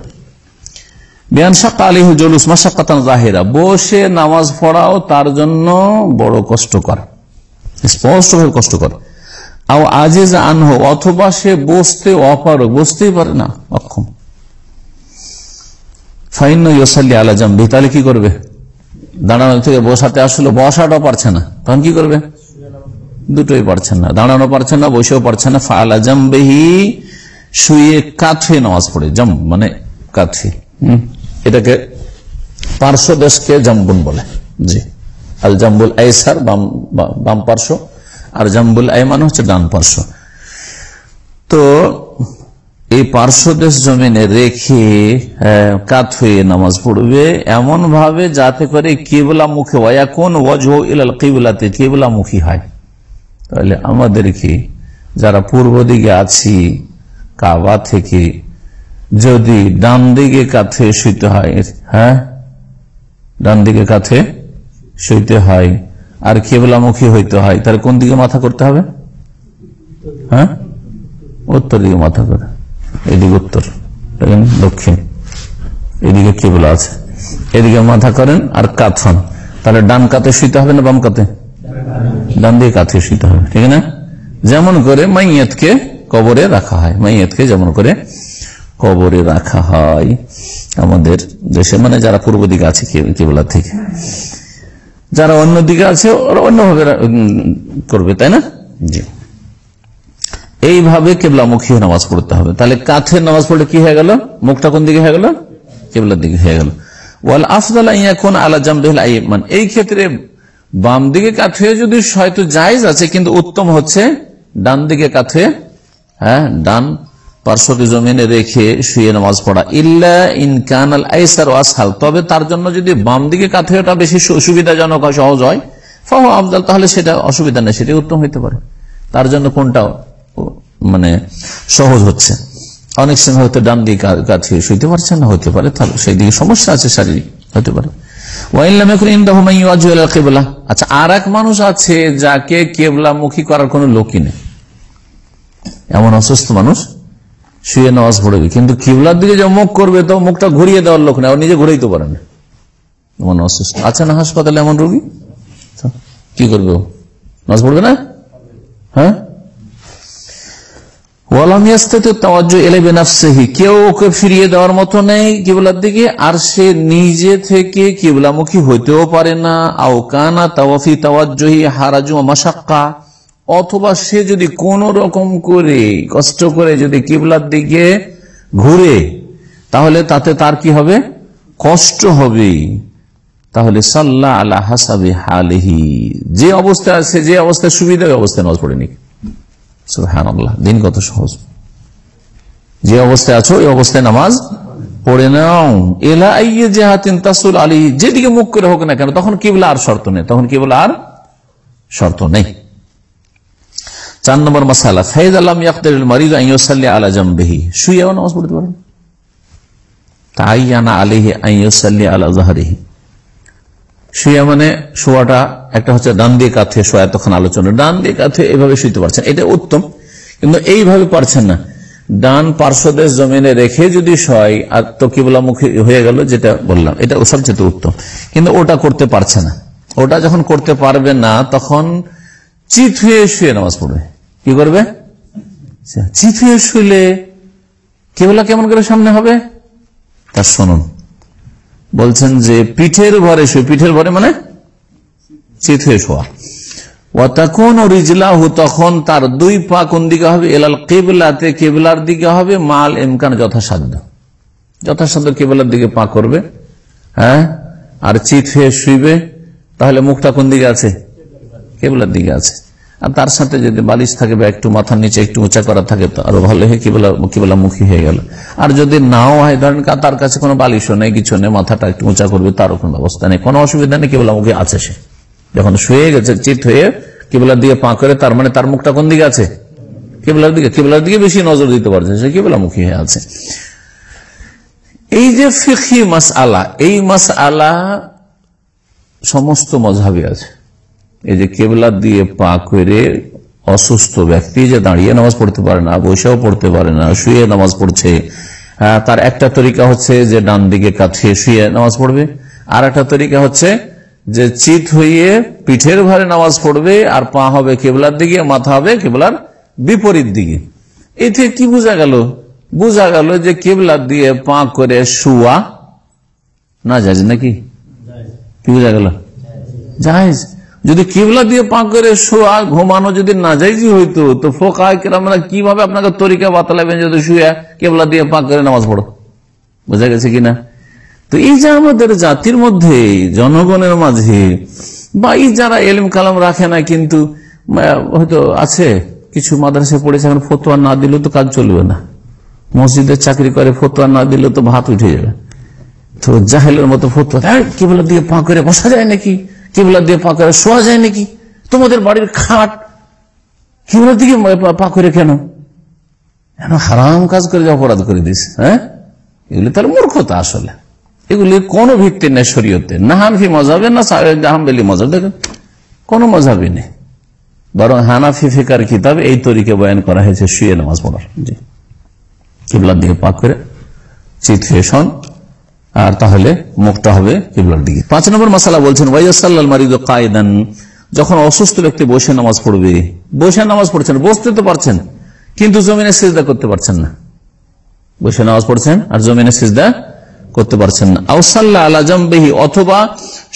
বসে নামাজ পড়াও তার জন্য বড় কষ্টকর, স্পষ্টভাবে কষ্টকর। আও আনহ, অথবা সে বসতে অপারক বসতেই পারে না, অক্ষম। ফাইন ইসাল্লি আলা জাম্বি, তাহলে কি করবে? দাঁড়ানো থেকে বসাতে আসলে বসাটাও পারছে না, তখন কি করবে? দুটোই পারছেন না। দাঁড়ানো পারছেন না, বসেও পারছেন না। ফালা জাম্বেহি, শুয়ে কাছে নামাজ পড়ে। জম মানে কাছে এটাকে পার্শ্ব দেশকে জাম্বুন বলে। জি। আল জাম্বুল আইসার, বাম বাম পার্শ্ব। আর জাম্বুল আইমান হচ্ছে ডান পার্শ্ব। তো এই পার্শ্বদেশ জমিনে রেখে কাত হয়ে নামাজ পড়বে এমন ভাবে যাতে করে কেবলা মুখে কোন ওয়াজ ইলাল কেবলাতে কেবলা মুখী হয়। তাহলে আমাদেরকে যারা পূর্ব দিকে আছি, কাবা থেকে, যদি ডান দিকে কাছে শুইতে হয় হ্যাঁ? ডান দিকে কাছে শুইতে হয়, আর কেবলামুখী হইতে হয় তার কোন দিকে মাথা করতে হবে? হ্যাঁ? উত্তর দিকে মাথা করে। এদিকে উত্তর, দেখেন দক্ষিণ। এদিকে কেবলা আছে। এদিকে মাথা করেন আর কাত হন তাহলে ডান কাতে শুইতে হবে না বাম কাতে ডান দিয়ে কাতে শুইতে হবে, ঠিক না? যেমন করে মাইয়াতকে কবরে রাখা হয়। মাইয়াতকে যেমন করে কবরে রাখা হয় আমাদের দেশে মানে যারা পূর্ব দিকে আছে কে- কেবলা থেকে। যারা অন্য দিকে আছে, ওরা অন্যভাবে করবে, তাই না? জি। এইভাবে কেবলামুখী নামাজ পড়তে হবে। তাহলে কাথের নামাজ পড়লে কি হয়ে গেল? মুখটা কোন দিকে হয়ে গেল? কেবলার দিকে হয়ে গেল। ওয়াল আফদাল কোন আলা জামবিল আইমান এই ক্ষেত্রে বাম দিকে কাত হয়ে যদি হয়তো জায়েজ আছে, কিন্তু উত্তম হচ্ছে ডান দিকে কাত হয়ে হ্যাঁ ডান পার্শ্বকে জমিনে রেখে শুয়ে নামাজ পড়া। ইল্লা ইন কানাল আইসার ওয়াসহাল তবে তার জন্য যদি বাম দিকে কাত হয়ে ওটা বেশি সুবিধাজনক হয় সহজ হয়, ফাহ আফদাল তাহলে সেটা অসুবিধা নেই, সেটাই উত্তম হইতে পারে। তার জন্য কোনটা মানে সহজ হচ্ছে। অনেক সময় হয়তো ডান দিকে কাত হয়ে শুইতে পারছেন না হতে পারে তাহলে সেই দিকে সমস্যা আছে শারীরিক হতে পারে। আচ্ছা আর এক মানুষ আছে যাকে কেবলা মুখী করার কোন লোকই নেই। এমন অসুস্থ মানুষ শুয়ে নামাজ পড়বে কিন্তু কিবলার দিকে যে মুখ করবে, তো মুখটা ঘুরিয়ে দেওয়ার লোক নেই নিজে ঘুরাইতে পারে না। এমন অসুস্থ। আছে না হাসপাতালে এমন রোগী? কি করবে নামাজ পড়বে না? হ্যাঁ? কেউ ওকে ফিরিয়ে দেওয়ার মতো নেই দিকে, আর সে নিজে থেকে পারে না। তাওয়াজ্জহি হারাজু মাসাক্কা অথবা সে যদি কোন রকম করে, কষ্ট করে যদি কিবলার দিকে ঘুরে, তাহলে তাতে তার কি হবে? কষ্ট হবে। তাহলে সাল্লাহ আলা হাসাবে হালেহি, যে অবস্থা আছে, যে অবস্থায় সুবিধা অবস্থায় নামাজ পড়ে নিক সুহান আল্লাহ দিন কত সহজ? যে অবস্থায় আছো ওই অবস্থায় নামাজ পড়ে নাও। এলা জেহাতিন তাসুল আলী যেদিকে মুখ করে হোক না কেন, তখন কিবলা আর শর্ত নেই। তখন কিবলা আর শর্ত নেই। চার নম্বর মাসালা, ফাইদ আলম ইয়াকুল মারিদ আইসাল্লি আলা জামবেহি। শুয়েও নামাজ পড়তে পারেন। তাই আনা আলিহি আইসাল্লি আলা জাহারিহি শুয়া মানে শোয়াটা, একটা হচ্ছে ডান দিয়ে কাঁথে শোয়া তখন আলোচনা। ডান দিয়ে কাঁথে এইভাবে শুইতে পারছেন, এটা উত্তম। কিন্তু এইভাবে পারছেন না। ডান পার্শ্বদেশ জমিনে রেখে যদি শয়, আর তো কিবলামুখী হয়ে গেল, যেটা বললাম, এটা সবচেয়ে উত্তম। কিন্তু ওটা করতে পারছে না। ওটা যখন করতে পারবে না, তখন চিত হয়ে শুয়ে নামাজ পড়বে। কি করবে? চিত হয়ে শুইলে কেবলা কেমন করে সামনে হবে? তার শুনুন। বলছেন যে পিঠের ভরে শুয়ে, পিঠের ভরে মানে চিত হয়ে শোয়া। তখন রিজলাহু, তখন তার দুই পা কোন দিকে হবে? এলাল কেবলাতে, কেবলার দিকে হবে। মাল এমকান যথাসাধ্য। যথাসাধ্য কেবলার দিকে পা করবে হ্যাঁ? আর চিত হয়ে শুইবে, তাহলে মুখটা কোন দিকে আছে? কেবলার দিকে আছে। আর তার সাথে যদি বালিশ থাকে বা একটু মাথার নিচে একটু উঁচা করা থাকে আরও ভালো। হয়ে কেবলা কেবলা মুখী হয়ে গেল। আর যদি নাও হয়, ধরেন তার কাছে কোনো বালিশও নেই, কিছু নেই, মাথাটা একটু উঁচা করবে, তারও কোনো ব্যবস্থা নেই। কোনো অসুবিধা নেই, কেবলা মুখী আছে সে। যখন শুয়ে গেছে, চিত হয়ে কেবলার দিকে পা করে, তার মানে তার মুখটা কোন দিকে আছে? কেবলার দিকে কেবলার দিকে বেশি নজর দিতে পারছে, সে কেবলা মুখী হয়ে আছে। এই যে ফিখি মাস আলা এই মাস আলা সমস্ত মজাবি আছে। এই যে কেবলা দিয়ে পা করে অসুস্থ ব্যক্তি যে দাঁড়িয়ে নামাজ পড়তে পারে না বসেও পড়তে পারে না শুয়ে নামাজ পড়ছে তার একটা তরিকা হচ্ছে যে ডান দিকে কাছে শুয়ে নামাজ পড়বে। আর একটা তরিকা হচ্ছে যে চিত হয়ে পিঠের ভারে নামাজ পড়বে আর পা হবে কেবলার দিকে মাথা হবে কেবলার বিপরীত দিকে। এতে কি বোঝা গেল? বোঝা গেল যে কেবলার দিয়ে পা করে শুয়া না যাজ নাকি? কি বোঝা গেল? জাহেজ যদি কিবলা দিয়ে পা করে শোয়া, ঘুমানো যদি না যাইজি হইতো, তো ফোকা কেরামরা কীভাবে আপনাকে তরিকা বাতালাবেন যদি শুয়ে, কেবলা দিয়ে পা করে নামাজ পড়ো? বোঝা গেছে কিনা? তো এই যে আমাদের জাতির মধ্যে, জনগণের মাঝে, বা এই যারা এলিম কালাম রাখে না, কিন্তু হয়তো আছে, কিছু মাদ্রাসায় পড়েছে, এখন ফতোয়া না দিলেও তো কাজ চলবে না। মসজিদের চাকরি করে, ফতোয়া না দিলে তো ভাত উঠে যাবে। তো জাহেলের মতো ফতুয়া কেবলা দিয়ে পা করে বসা যায় নাকি? কেবলা দিয়ে পা করে শোয়া যায় নাকি? তোমাদের বাড়ির খাট কেবলার দিকে পা- পা করে কেন? কেন হারাম কাজ করে যে অপরাধ করে দিস হ্যাঁ? এগুলি তার মূর্খতা আসলে। এগুলি কোনো ভিত্তি নেই শরীয়তে। না হানফি মজাবে, না জাহাম্বেলি মজাব। দেখেন কোনো মজাবই নেই। বরং হানাফি ফিকার কিতাবে এই তরিকে বয়ান করা হয়েছে, শুয়ে নামাজ পড়ার। জি। কিবলার দিকে পাক করে চিত হয়ে আর তাহলে মুখটা হবে কিবলার দিকে। পাঁচ নম্বর মশালা বলছেন ওয়াইসাল্লাল মারিদ কায়দান যখন অসুস্থ ব্যক্তি বসে নামাজ পড়বে, বসে নামাজ পড়ছেন, বসতে তো পারছেন, কিন্তু জমিনে সিজদা করতে পারছেন না। বসে নামাজ পড়ছেন আর জমিনে সিজদা করতে পারছেন না। আউসাল্লাহ আলা জম্বেহি, অথবা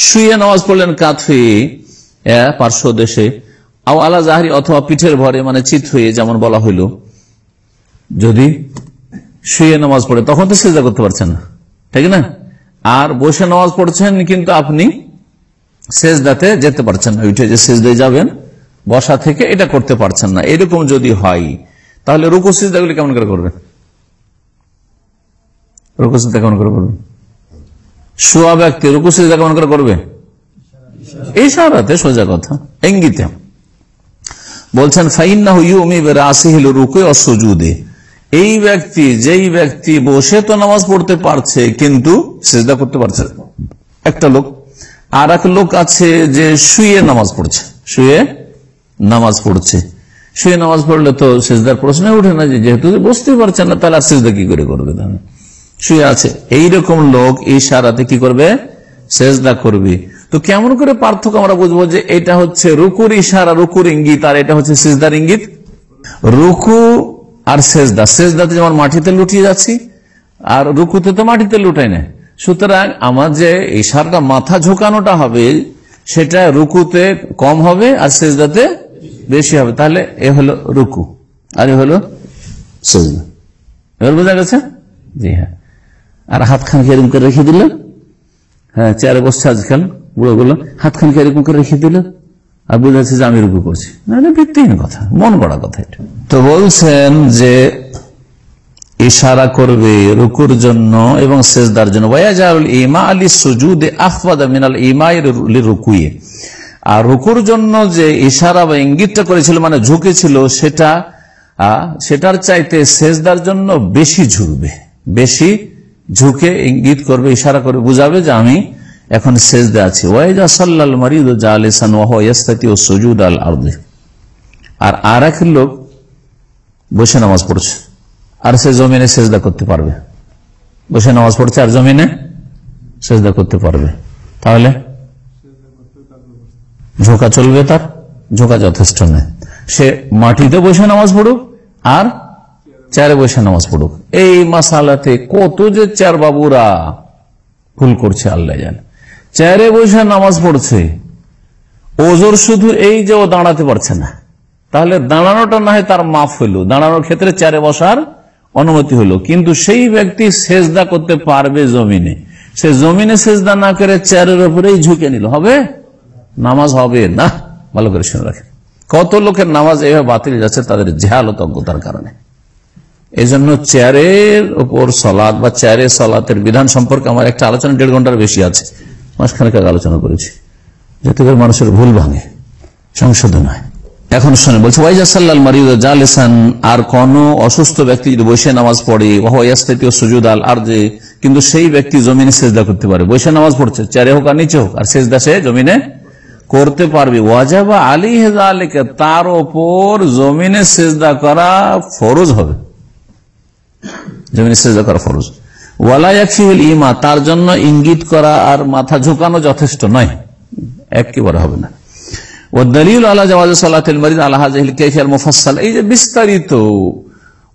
শুয়ে নামাজ পড়লেন কাত হয়ে পার্শ্ব দেশে। আও আলা জাহারি, অথবা পিঠের ভরে মানে চিত হয়ে, যেমন বলা হইল, যদি শুয়ে নামাজ পড়ে, তখন তো সিজদা করতে পারছেন না। ঠিক না? আর বসে নামাজ পড়ছেন কিন্তু আপনি সেজদাতে যেতে পারছেন না। উঠে যে সেজদায় যাবেন, বসা থেকে এটা করতে পারছেন না। এরকম যদি হয়, তাহলে রুকু সিজদাগুলি কেমন করে করবেন? রুকু সিজদা কেমন করে করবেন? শোয়া ব্যক্তি রুকু সিজদা কেমন করে করবে? এই সারাতে সোজা কথা, ইঙ্গিতে। বলছেন ফাইন্না হুইউমি রাসিহিল রুকু অসুজুদে এই ব্যক্তি, যেই ব্যক্তি বসে তো নামাজ পড়তে পারছে, কিন্তু সেজদা করতে পারছে একটা লোক আর এক লোক আছে যে শুয়ে নামাজ পড়ছে। শুয়ে নামাজ পড়ছে। শুয়ে নামাজ পড়লে তো সেজদার প্রশ্ন উঠে না যেহেতু বসতে পারছে না, তাহলে আর সেজদা কি করে করবে তাহলে? শুয়ে আছে। এইরকম লোক এই সারাতে কি করবে? সেজদা করবে। তো কেমন করে পার্থক্য আমরা বুঝব যে এটা হচ্ছে রুকুর ইশারা, রুকুর ইঙ্গিত, আর এটা হচ্ছে সেজদার ইঙ্গিত? রুকু আর সেজদা। সেজদাতে যেমন মাটিতে লুটিয়ে যাচ্ছি, আর রুকুতে তো মাটিতে লুটাই না সুতরাং আমার যে ইশারটা, মাথা ঝোকানোটা হবে, সেটা রুকুতে কম হবে আর সেজদাতে বেশি হবে। তাহলে এ হলো রুকু। আর এ হলো সেজদা। এবার বোঝা গেছে? জি হ্যাঁ। আর হাত হাতখানকে এরকম করে রেখে দিল? হ্যাঁ চেয়ারে বসছে আজকাল বুড়ো বুড়োগুলো হাতখানকে এরকম করে রেখে দিল? আর বোঝা যে আমি রুকু করছি না, এটা ভিত্তিহীন কথা, মন গড়া কথা এটা। তো বলছেন যে ইশারা করবে রুকুর জন্য এবং সেজদার জন্য। ইমা আলী রুকুয়ে আর রুকুর জন্য যে ইশারা বা ইঙ্গিতটা করেছিল মানে ঝুঁকেছিল সেটা সেটার চাইতে সেজদার জন্য বেশি ঝুঁকবে। বেশি ঝুঁকে ইঙ্গিত করবে, ইশারা করে বুঝাবে যে আমি এখন সেজদে আছি। ওয়াইজা সাল্লাল মারিদ জালিসান ওয়াস্তাতি ও সুজুদ আল আর্দে। আর আর এক লোক বসে নামাজ পড়ছে। আর সে জমিনে সেজদা করতে পারবে। বসে নামাজ পড়ছে আর জমিনে সেজদা করতে পারবে। তাহলে? ঝোঁকা চলবে তার, ঝোঁকা যথেষ্ট নয়। সে মাটিতে বসে নামাজ পড়ুক আর চারে বসে নামাজ পড়ুক। এই মাসালাতে কত যে চার বাবুরা ভুল করছে, আল্লাহ জানে। চারে বসে নামাজ পড়ছে। ওজোর শুধু এই যে ও দাঁড়াতে পারছে না। তাহলে দাঁড়ানোটা না হয় তার মাফ হইল। দাঁড়ানোর ক্ষেত্রে চারে বসার অনুমতি হলো কিন্তু সেই ব্যক্তি সেজদা করতে পারবে জমিনে। সে জমিনে সেজদা না করে চেয়ারের উপরেই ঝুঁকে নিল। হবে? নামাজ হবে না। ভালো করে শুনে রাখেন। কত লোকের নামাজ এভাবে বাতিল যাচ্ছে তাদের জেহালত অজ্ঞতার কারণে। এই জন্য চেয়ারের উপর সলাদ বা চেয়ারের সলাতের বিধান সম্পর্কে আমার একটা আলোচনা দেড় ঘণ্টার বেশি আছে। মাঝখানে কাজ আলোচনা করেছি? যাতে করে মানুষের ভুল ভাঙে, সংশোধন হয়। এখন বলছে ওয়াইজাসাল্লাল মারিদ জালেসান, আর কোন অসুস্থ ব্যক্তি যদি বসে নামাজ পড়ে ওয়াস্তাতীয় সুজুদ আল কিন্তু সেই ব্যক্তি জমিনে সেজদা করতে পারে। বসে নামাজ পড়ছে, চারে হোক আর নিচে হোক, আর সেজদা সে জমিনে করতে পারবে। ওয়াজাবা আলী হেজালিকে তার ওপর জমিনে সেজদা করা ফরজ হবে। জমিনে সেজদা করা ফরজ। ওয়ালাইফিল ইমা তার জন্য ইঙ্গিত করা আর মাথা ঝুঁকানো যথেষ্ট নয়। একেবারে হবে না। ও দলিল আল্লাহ জওয়াজ সাল্লাহ মরিদ আল্লাহ কেফিয়াল মুফাসাল এই যে বিস্তারিত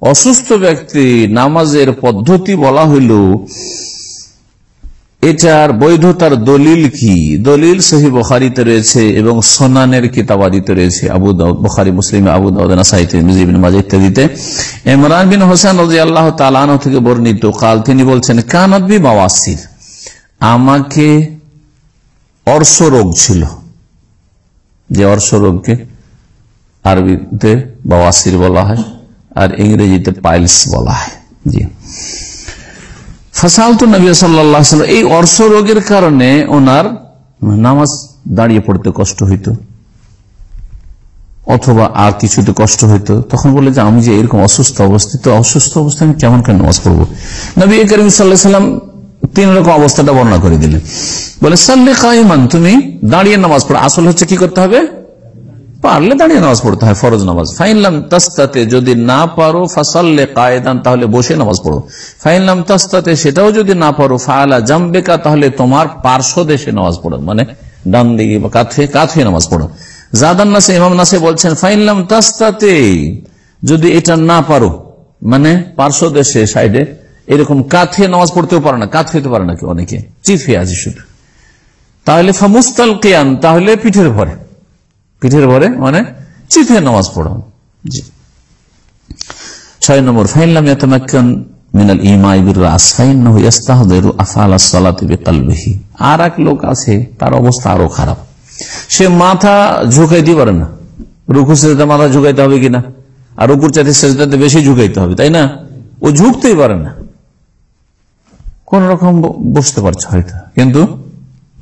অসুস্থ ব্যক্তি নামাজের পদ্ধতি বলা হইল এটার বৈধতার দলিল কি? দলিল সহি বখারিতে রয়েছে এবং সোনানের কিতাবাদিতে রয়েছে। আবু দাউদ, বখারি, মুসলিম, আবু দাউদ ইমরান বিন হোসেন রাজি আল্লাহ তালানো থেকে বর্ণিত কাল তিনি বলছেন কানবি বাওয়াসির আমাকে অর্শ রোগ ছিল। যে অর্শ রোগকে আরবিতে বাওয়াসির বলা হয়, আর ইংরেজিতে পাইলস বলা হয়। জি। ফাসাল তো নবী সাল্লাম এই অর্শ রোগের কারণে ওনার নামাজ দাঁড়িয়ে পড়তে কষ্ট হইত। অথবা আর কিছুতে কষ্ট হইতো। তখন বলে যে, আমি যে এরকম অসুস্থ অবস্থিত, অসুস্থ অবস্থায় আমি কেমন কেন নামাজ পড়ব? নবী করিম সাল্লাহ সাল্লাম তিন রকম অবস্থাটা বর্ণনা করে দিলেন। বলে, সাল্লে কাইমান তুমি দাঁড়িয়ে নামাজ পড়ো। আসল হচ্ছে কি করতে হবে? পারলে দাঁড়িয়ে নামাজ পড়তে হয়, ফরজ নামাজ। ফাইনলাম তাস্তাতে, যদি না পারো, ফাসাল্লে কায়দান, তাহলে বসে নামাজ পড়ো। ফাইনলাম তাস্তাতে, সেটাও যদি না পারো ফালা জাম্বেকা, তাহলে তোমার পার্শ্ব দেশে নামাজ পড়ো। মানে ডান দিকে বা কাঁথে কাঁথে নামাজ পড়ো। জাদান নাসে, ইমাম নাসে বলছেন, ফাইনলাম তাস্তাতে, যদি এটা না পারো মানে পার্শ্ব দেশে, সাইডে, এরকম কাঁথে নামাজ পড়তেও পারে না কাঁথ খেতে পারে না কেউ অনেকে। চিফে আছে শুধু। তাহলে ফামুস্তাল কেয়ান, তাহলে পিঠের ভরে পিঠের ভরে মানে চিঠে নামাজ পড়ো। জি। ছয় নম্বর ইয়াতামাক্কান মিনাল ইস্তাহদিরু বিকলবিহি। আর এক লোক আছে, তার অবস্থা আরও খারাপ। সে মাথা ঝুঁকাইতে পারে না। রুকু সেজদা মাথা ঝুঁকাইতে হবে কিনা? আর উপর চাইতে সেজদাতে বেশি ঝুঁকাইতে হবে, তাই না? ও ঝুঁকতেই পারে না। কোন রকম বসতে পারছে হয়তো, কিন্তু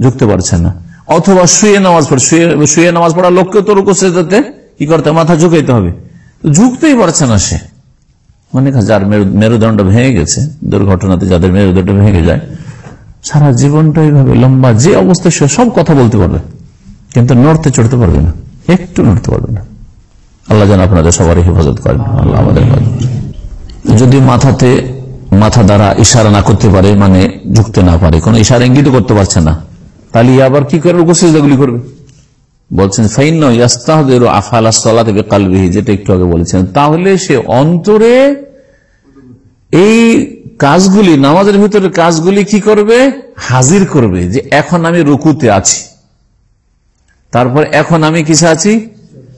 ঝুঁকতে পারছে না। অথবা শুয়ে নামাজ পড়ে, শুয়ে শুয়ে নামাজ পড়া লোককে তো রুকু, সেজদাতে কি করতে মাথা ঝুঁকাইতে হবে। ঝুঁকতেই পারছে না সে। অনেক যার মেরু- মেরুদণ্ড ভেঙে গেছে, দুর্ঘটনাতে যাদের মেরুদণ্ড ভেঙে যায়, সারা জীবনটা এইভাবে লম্বা, যে অবস্থায় সে সব কথা বলতে পারবে, কিন্তু নড়তে চড়তে পারবে না, একটু নড়তে পারবে না। আল্লাহ যেন আপনাদের সবারই হেফাজত করেন, আল্লাহ আমাদের যদি মাথাতে, মাথা দ্বারা ইশারা না করতে পারে মানে ঝুঁকতে না পারে, কোন ইশারা ইঙ্গিত করতে পারছে না। তাহলে আবার কি করে উপস্থিতগুলি করবে। বলছেন ফাইন ইয়াস্তাহদের আফালা সলাতে কালবিহি যেটা একটু আগে বলেছেন তাহলে সে অন্তরে এই কাজগুলি, নামাজের ভিতরে কাজগুলি কি করবে? হাজির করবে যে এখন আমি রুকুতে আছি। তারপর এখন আমি কিসে আছি?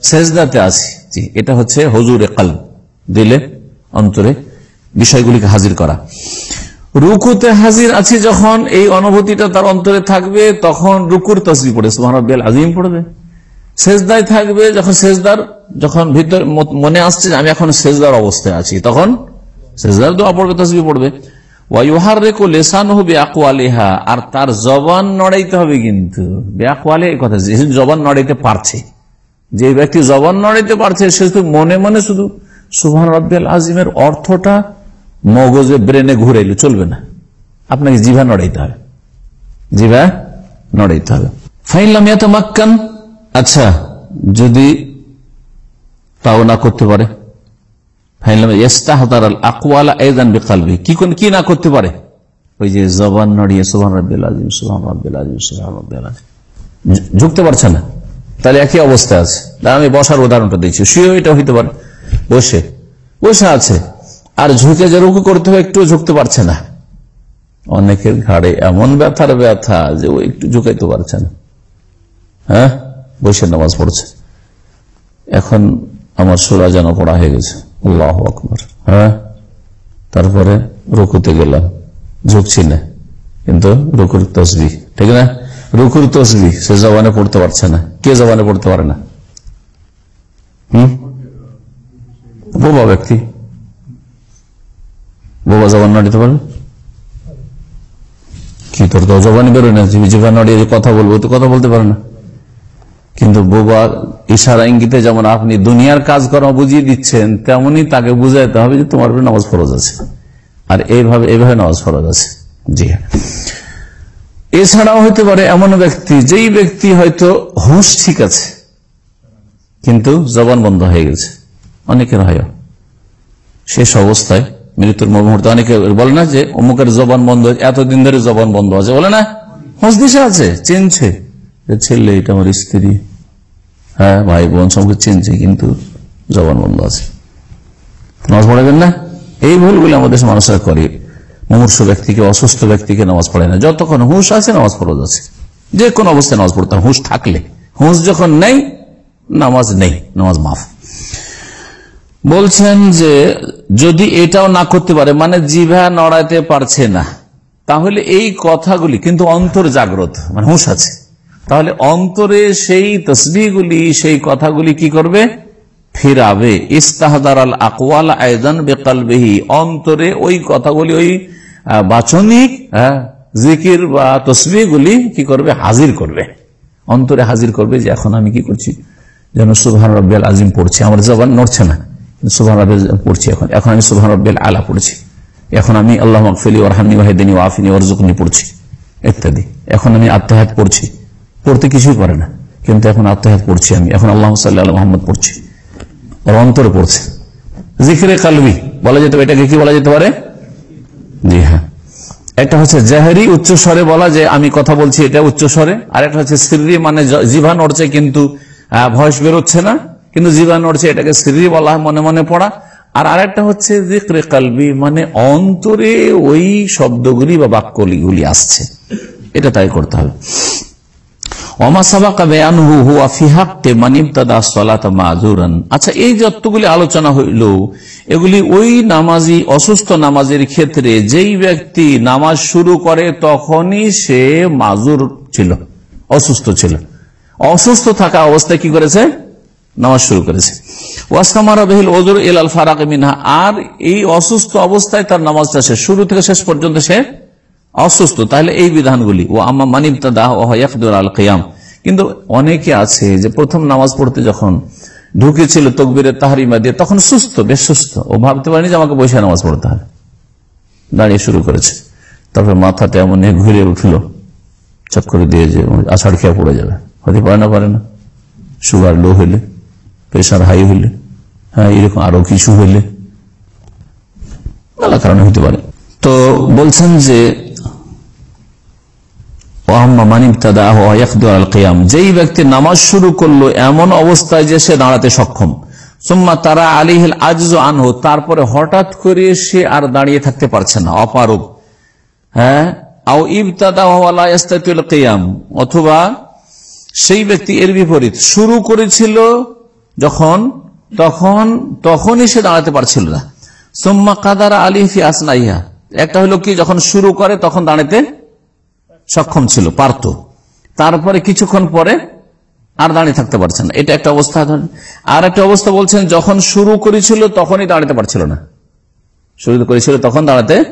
সেজদাতে আছি। এটা হচ্ছে হজুরে কাল দিলে অন্তরে বিষয়গুলিকে হাজির করা। রুকুতে হাজির আছি যখন এই অনুভূতিটা তার অন্তরে থাকবে, তখন রুকুর তসবি পড়ে সুহান আজিম পড়বে সেজদায় থাকবে, যখন সেজদার, যখন ভিতর মনে আসছে আমি এখন সেজদার অবস্থায় আছি, তখন সেজদার দোয়া পড়বে, তসবি পড়বে। আর তার জবান নড়াইতে হবে কিন্তু। এই কথা জবান নড়াইতে পারছে। যে ব্যক্তি জবান নড়াইতে পারছে, সে মনে মনে শুধু সুহান রব্বেল আজিমের অর্থটা মগজে ব্রেনে ঘুরাইলে, চলবে না। আপনাকে জিভা নড়াইতে হবে। জিভা নড়াইতে হবে। ফাইনলাম ইয়াত মাক্কান আচ্ছা যদি তাও না করতে পারে কি কি না করতে পারে? ওই যে জবান নড়িয়ে, সুবহান রাব্বিল আযীম, সুবহান রাব্বিল আযীম, সুবহান রাব্বিল ঝুঁকতে পারছে না। তাহলে একই অবস্থা আছে। আমি বসার উদাহরণটা দিচ্ছি। শুয়ে এটা হইতে পারে। বসে। বসে আছে। আর ঝুঁকে যে রুকু করতে হবে একটু ঝুঁকতে পারছে না। অনেকের ঘাড়ে এমন ব্যথার ব্যথা যে ও একটু ঝুঁকাইতে পারছে না। হ্যাঁ? বসে নামাজ পড়ছে। এখন আমার সোরা যেন পড়া হয়ে গেছে। আল্লাহ আকবর। হ্যাঁ? তারপরে রুকুতে গেলাম। ঝুঁকছি না। কিন্তু রুকুর তসবি, ঠিক না? রুকুর তসবি, সে জবানে পড়তে পারছে না। কে জবানে পড়তে পারে না? হুম? বোবা ব্যক্তি। বোবা জবান নাড়িতে পারবে? কি তোর তো জবানি বেরোয় না? জীবন নাড়িয়ে কথা বলব তো কথা বলতে পারে না। কিন্তু বোবা ইশারা ইঙ্গিতে যেমন আপনি দুনিয়ার কাজকর্ম বুঝিয়ে দিচ্ছেন তেমনি তাকে বুঝাইতে হবে যে তোমার নামাজ ফরজ আছে। আর এইভাবে এইভাবে নামাজ ফরজ আছে। জি হ্যাঁ। এছাড়াও হইতে পারে এমন ব্যক্তি, যেই ব্যক্তি হয়তো হুঁশ ঠিক আছে, কিন্তু জবান বন্ধ হয়ে গেছে। অনেকের হয়। শেষ অবস্থায় মৃত্যুর মুহূর্তে অনেকে বলে না যে অমুকের জবান বন্ধ হয়েছে এতদিন ধরে জবান বন্ধ আছে। বলে না? হুঁশ দিশে আছে চিনছে। ছেলে এটা আমার স্ত্রী। হ্যাঁ ভাই বোন সবকে চিনছে কিন্তু জবান বন্ধ আছে। নামাজ পড়াবেন না? এই ভুলগুলো আমাদের মানুষরা করে। মুমূর্ষ ব্যক্তিকে অসুস্থ ব্যক্তিকে নামাজ পড়ে না। যতক্ষণ হুঁশ আছে নামাজ পড়া যাচ্ছে যে কোনো অবস্থায় নামাজ পড়তে হয়, হুঁশ থাকলে। হুঁশ যখন নেই নামাজ নেই। নামাজ মাফ। বলছেন যে যদি এটাও না করতে পারে মানে জিভা নড়াইতে পারছে না। তাহলে এই কথাগুলি, কিন্তু অন্তর জাগ্রত মানে হুঁশ আছে। তাহলে অন্তরে সেই তসবিগুলি সেই কথাগুলি কি করবে? ফিরাবে। ইস্তাহাদার আল আকওয়াল আয়দান বেকালবেহি। অন্তরে ওই কথাগুলি, ওই বাচনিক জিকির বা তসবিগুলি কি করবে? হাজির করবে। অন্তরে হাজির করবে যে, এখন আমি কি করছি? যেন সুবহান রব্বিয়াল আজিম পড়ছি। আমার জবান নড়ছে না। সুবহান রব্বিয়াল পড়ছি এখন। এখন আমি সুবহান রব্বিয়াল আলা পড়ছি। এখন আমি আল্লাহ মকফিলি ওরহামনি ওয়াহিদিনী ওয়াফিনী ওরজুকনি পড়ছি, ইত্যাদি। এখন আমি আত্মাহাত পড়ছি। পড়তে কিছুই পারে না, কিন্তু এখন আত্মহাত পড়ছি আমি। এখন আল্লাহ সাল্লাহ মোহাম্মদ পড়ছি। ওর অন্তরে পড়ছে। জিকিরে কালবি, বলা যেতে পারে, এটাকে কি বলা যেতে পারে? জি হ্যাঁ। একটা হচ্ছে জাহেরি উচ্চ স্বরে বলা যে আমি কথা বলছি এটা উচ্চ স্বরে। আর একটা হচ্ছে সিরি মানে জিভা নড়ছে কিন্তু ভয়েস বেরোচ্ছে না। কিন্তু জিভা নড়ছে এটাকে সিরি বলা মনে মনে পড়া। আর আরেকটা হচ্ছে জিক্রে কালবি মানে অন্তরে ওই শব্দগুলি বা বাক্যগুলি আসছে। এটা তাই করতে হবে। আচ্ছা এই যতগুলি আলোচনা হইল, এগুলি ওই নামাজি, অসুস্থ নামাজের ক্ষেত্রে যেই ব্যক্তি নামাজ শুরু করে তখনই সে মাজুর ছিল, অসুস্থ ছিল। অসুস্থ থাকা অবস্থায় কি করেছে? নামাজ শুরু করেছে। ফারাক মিনহা, আর এই অসুস্থ অবস্থায় তার নামাজটা শেষ শুরু থেকে শেষ পর্যন্ত সে অসুস্থ। তাহলে এই বিধানগুলি ও আমা মানিবতা দাহ আল কিয়াম। কিন্তু অনেকে আছে যে প্রথম নামাজ পড়তে যখন ঢুকেছিল তকবিরের তাহারিমা দিয়ে, তখন সুস্থ, বেশ সুস্থ। ও ভাবতে পারেনি যে আমাকে বসে নামাজ পড়তে হবে। দাঁড়িয়ে শুরু করেছে। তারপরে মাথাটা এমন ঘুরে উঠল। চক্কর দিয়ে যে আষাঢ় খেয়ে পড়ে যাবে। হতে পারে না পারে না। সুগার লো হইলে প্রেশার হাই হইলে হ্যাঁ এরকম আরও কিছু হইলে, নানা কারণে হইতে পারে। তো বলছেন যে যেই ব্যক্তি নামাজ শুরু করল এমন অবস্থায় যে সে দাঁড়াতে সক্ষম। সুম্মা তারা আনহু, তারপরে হঠাৎ করে সে আর দাঁড়িয়ে থাকতে পারছে না, অপারগ। হ্যাঁ আও অথবা সেই ব্যক্তি এর বিপরীত, শুরু করেছিল যখন, তখন, তখনই সে দাঁড়াতে পারছিল না। সোম্মা কাদারা আলী ফি আসনাইহা। একটা হলো কি, যখন শুরু করে, তখন দাঁড়াতে সক্ষম ছিল, পারত। তারপরে কিছুক্ষণ পরে আর দাঁড়িয়ে থাকতে পারছে না। এটা একটা অবস্থা। আর একটা অবস্থা বলছেন, যখন শুরু করেছিল, তখনই দাঁড়াতে পারছিল না। শুরু করেছিল, তখন দাঁড়াতে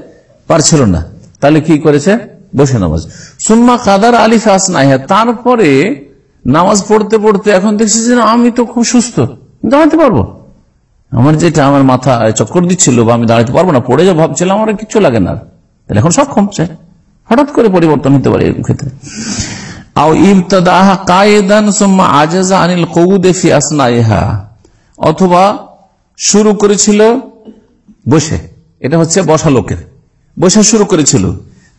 পারছিল না। তাহলে কি করেছে? বসে নামাজ। সুম্মা কাদার আলিফ আসনাইহা। তারপরে নামাজ পড়তে পড়তে এখন দেখছি যে আমি তো খুব সুস্থ। দাঁড়াতে পারব? আমার যেটা, আমার মাথা চক্কর দিচ্ছিল বা আমি দাঁড়াতে পারব না, পড়ে যা ভাবছিলাম আমার কিচ্ছু লাগে না। তাহলে এখন সক্ষম সে। হঠাৎ করে পরিবর্তন হতে পারে এরকম ক্ষেত্রে। অথবা শুরু করেছিল বসে। এটা হচ্ছে বসা লোকের। বসে শুরু করেছিল।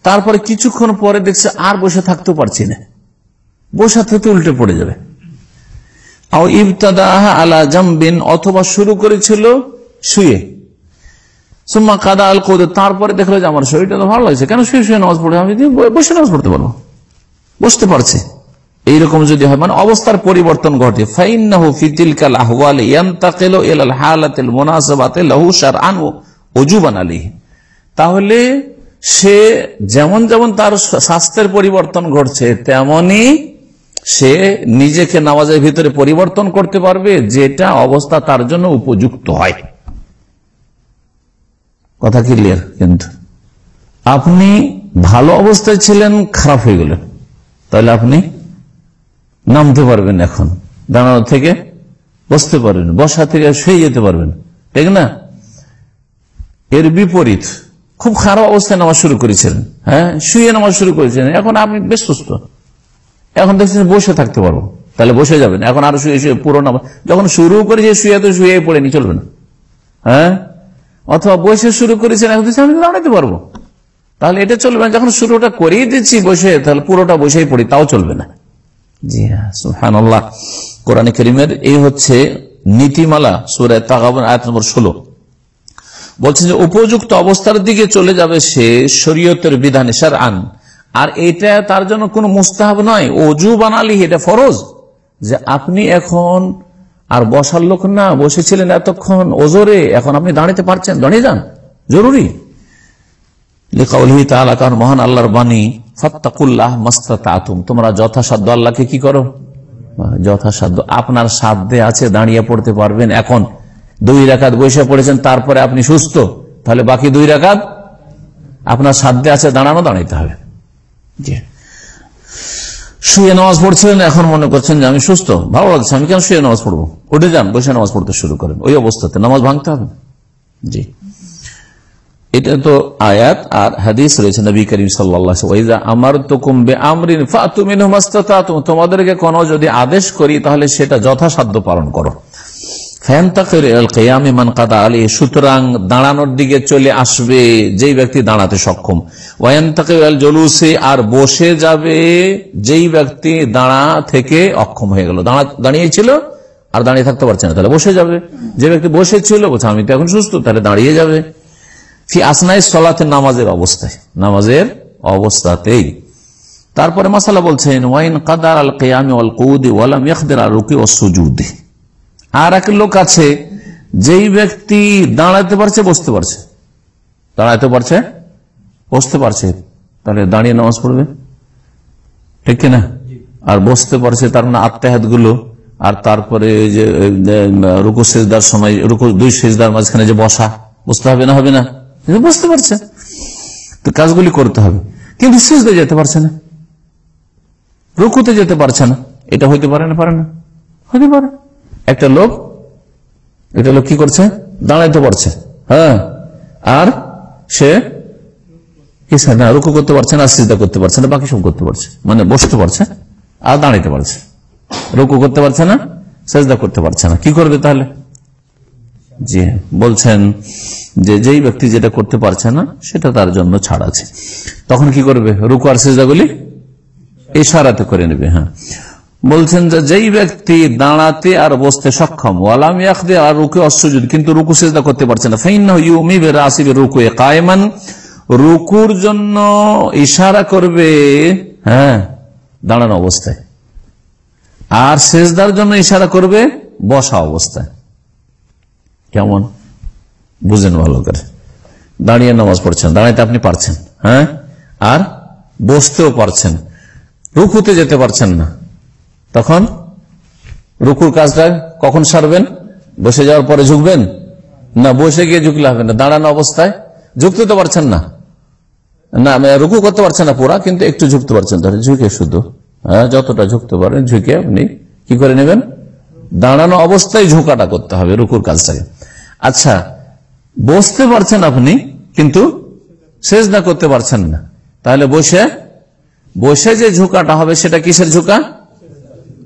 তারপরে কিছুক্ষণ পরে দেখছে আর বসে থাকতেও পারছি না। বসা থেকে উল্টে পড়ে যাবে। আলা জামবিন, অথবা শুরু করেছিল শুয়ে। সুম্মা কাদা আল তারপরে দেখল যে আমার শরীরটা তো ভালো লাগছে। কেন শুয়ে শুয়ে নামাজ পড়ে আমি বসে নামাজ পড়তে পারব। বসতে পারছে। এইরকম যদি হয় মানে অবস্থার পরিবর্তন ঘটে। তাহলে সে যেমন যেমন তার স্বাস্থ্যের পরিবর্তন ঘটছে, তেমনি সে নিজেকে নামাজের ভিতরে পরিবর্তন করতে পারবে, যেটা অবস্থা তার জন্য উপযুক্ত হয়। কথা ক্লিয়ার কিন্তু? আপনি ভালো অবস্থায় ছিলেন, খারাপ হয়ে গেলেন। তাহলে আপনি নামতে পারবেন এখন। দাঁড়ানো থেকে বসতে পারবেন, বসা থেকে শুয়ে যেতে পারবেন। ঠিক না? এর বিপরীত, খুব খারাপ অবস্থায় নামাজ শুরু করেছিলেন হ্যাঁ? শুয়ে নামাজ শুরু করেছিলেন, এখন আপনি বেশ সুস্থ। এখন দেখছেন বসে থাকতে পারব। তাহলে বসে যাবেন। এখন আরও শুয়ে শুয়ে পুরো নামাজ যখন শুরু করেছে, শুয়ে তো শুয়ে পড়েনি, চলবে না। হ্যাঁ? অথবা বসে শুরু করেছেন, এখন আমি দাঁড়াতে পারব। তাহলে এটা চলবে না। যখন শুরুটা করিয়ে দিচ্ছি বসে, তাহলে পুরোটা বসেই পড়ি, তাও চলবে না। জি হ্যাঁ সুহান আল্লাহ কোরআন করিমের এই হচ্ছে নীতিমালা সুরায় তাগাবন, আয়াত নম্বর ষোলো। বলছে যে, উপযুক্ত অবস্থার দিকে চলে যাবে সে শরীয়তের বিধানে সার আন আর এটা তার জন্য কোনো মুস্তাহাব নয়। অজু বানালি, এটা ফরজ। যে আপনি এখন আর বসার লোক না, বসেছিলেন এতক্ষণ ওজোরে, এখন আপনি দাঁড়াতে পারছেন, দাঁড়িয়ে যান। জরুরি। কারণ মহান আল্লাহর বাণী, ফাত্তাকুল্লাহ মাস্তাতাতুম। তোমরা যথাসাধ্য আল্লাহকে কি করো? যথাসাধ্য। আপনার সাধ্যে আছে, দাঁড়িয়ে পড়তে পারবেন এখন। দুই রাকাত বসে পড়েছেন, তারপরে আপনি সুস্থ। তাহলে বাকি দুই রাকাত আপনার সাধ্যে আছে, দাঁড়ানো, দাঁড়াইতে হবে। শুয়ে নামাজ পড়ছিলেন, এখন মনে করছেন যে আমি সুস্থ। ভালো লাগছে, আমি কেন শুয়ে নামাজ পড়ব? উঠে যান, বসে নামাজ পড়তে শুরু করেন। ওই অবস্থাতে নামাজ ভাঙতে হবে। জি। এটা তো আয়াত আর হাদিস রয়েছে নবী করিম সাল্লা আমার তো কুম্বে আমরিন তোমাদেরকে কোন যদি আদেশ করি, তাহলে সেটা যথাসাধ্য পালন করো। সুতরাং দাঁড়ানোর দিকে চলে আসবে যেই ব্যক্তি দাঁড়াতে সক্ষম। জলুসে, আর বসে যাবে যেই ব্যক্তি দাঁড়া থেকে অক্ষম হয়ে গেল। দাঁড়িয়েছিল আর দাঁড়িয়ে থাকতে পারছে না, তাহলে বসে যাবে। যে ব্যক্তি বসে ছিল, বলছে আমি তো এখন সুস্থ, তাহলে দাঁড়িয়ে যাবে। ফি আসনাই সলাতে নামাজের অবস্থায়, নামাজের অবস্থাতেই। তারপরে মাসালা বলছেন ওয়াইন কাদার আল কেয়ামি অল কৌদি ওয়ালাম ইয়াকদের আর রুকি ও আর এক লোক আছে, যেই ব্যক্তি দাঁড়াতে পারছে, বসতে পারছে। দাঁড়াতে পারছে, বসতে পারছে। তাহলে দাঁড়িয়ে নামাজ পড়বে? ঠিক কিনা? আর বসতে পারছে, তার মানে আত্মাহাতগুলো আর তারপরে যে রুকু সেজদার সময়, রুকু দুই সেজদার মাঝখানে যে বসা, বসতে হবে না হবে না? বুঝতে পারছে। তো কাজগুলি করতে হবে। কিন্তু সেজদে যেতে পারছে না। রুকুতে যেতে পারছে না। এটা হইতে পারে না পারে না? হতে পারে। একটা লোক একটা লোক কি করছে? দাঁড়াইতে পারছে। হ্যাঁ। আর সে না, রুকু করতে পারছে না, সিজদা করতে পারছে না, বাকি সব করতে পারছে। মানে বসতে পারছে আর দাঁড়াইতে পারছে। রুকু করতে পারছে না, সেজদা করতে পারছে না। কি করবে তাহলে? জি, বলছেন যে যেই ব্যক্তি যেটা করতে পারছে না, সেটা তার জন্য ছাড় আছে। তখন কি করবে? রুকু আর সেজাগুলি ইশারাতে করে নেবে হ্যাঁ। বলছেন যে, যেই ব্যক্তি দাঁড়াতে আর বসতে সক্ষম, ওয়ালাম ইয়াকদে আর রুকে অসুজুদ কিন্তু রুকু সেজদা করতে পারছে না। ফাইন ইউমিবে রাসিবে রুকু কায়মান, রুকুর জন্য ইশারা করবে হ্যাঁ দাঁড়ানো অবস্থায়। আর সেজদার জন্য ইশারা করবে, বসা অবস্থায়। কেমন? বুঝেন ভালো করে। দাঁড়িয়ে নামাজ পড়ছেন, দাঁড়াইতে আপনি পারছেন হ্যাঁ? আর বসতেও পারছেন, রুকুতে যেতে পারছেন না। তখন রুকুর কাজটা কখন সারবেন? বসে যাওয়ার পরে ঝুঁকবেন? না, বসে গিয়ে ঝুঁকলে হবে না। দাঁড়ানো অবস্থায় ঝুঁকতে তো পারছেন না। না রুকু করতে পারছেন না পুরা, কিন্তু একটু ঝুঁকতে পারছেন। তাহলে ঝুঁকে শুধু। হ্যাঁ যতটা ঝুঁকতে পারেন, ঝুঁকে আপনি কি করে নেবেন? দাঁড়ানো অবস্থায় ঝুঁকাটা করতে হবে রুকুর কাজটাকে। আচ্ছা বসতে পারছেন আপনি, কিন্তু শেষ না করতে পারছেন না। তাহলে বসে বসে যে ঝুঁকাটা হবে, সেটা কিসের ঝুঁকা?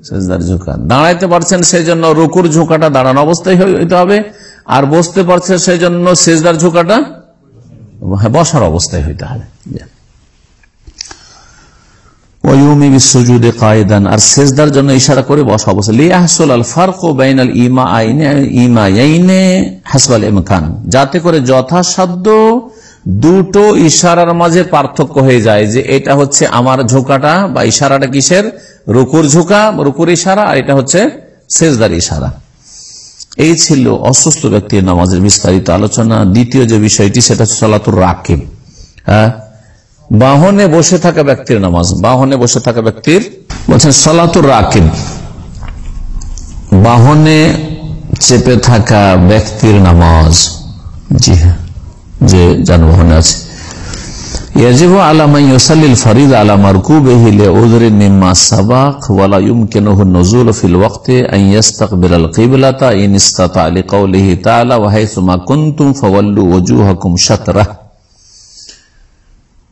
সেজদার ঝুঁকা। দাঁড়াইতে পারছেন সেই জন্য রুকুর ঝুঁকাটা দাঁড়ানো অবস্থায় হইতে হবে। আর বসতে পারছেন সেই জন্য সেজদার ঝুঁকাটা বসার অবস্থায় হইতে হবে। যাতে করে যথাসাধ্য দুটো ইশারার মাঝে পার্থক্য হয়ে যায় যে এটা হচ্ছে আমার ঝোঁকাটা বা ইশারাটা কিসের? রুকুর ঝোঁকা, রুকুর ইশারা, আর এটা হচ্ছে সেজদার ইশারা। এই ছিল অসুস্থ ব্যক্তির নামাজের বিস্তারিত আলোচনা। দ্বিতীয় যে বিষয়টি, সেটা হচ্ছে সলাতুর রাকিব। হ্যাঁ? বাহনে বসে থাকা ব্যক্তির নামাজ। বাহনে বসে থাকা ব্যক্তির বলছেন সলাতুর রাকিব। বাহনে চেপে থাকা ব্যক্তির নামাজ। জি হ্যাঁ। যে যানবাহনে আছে।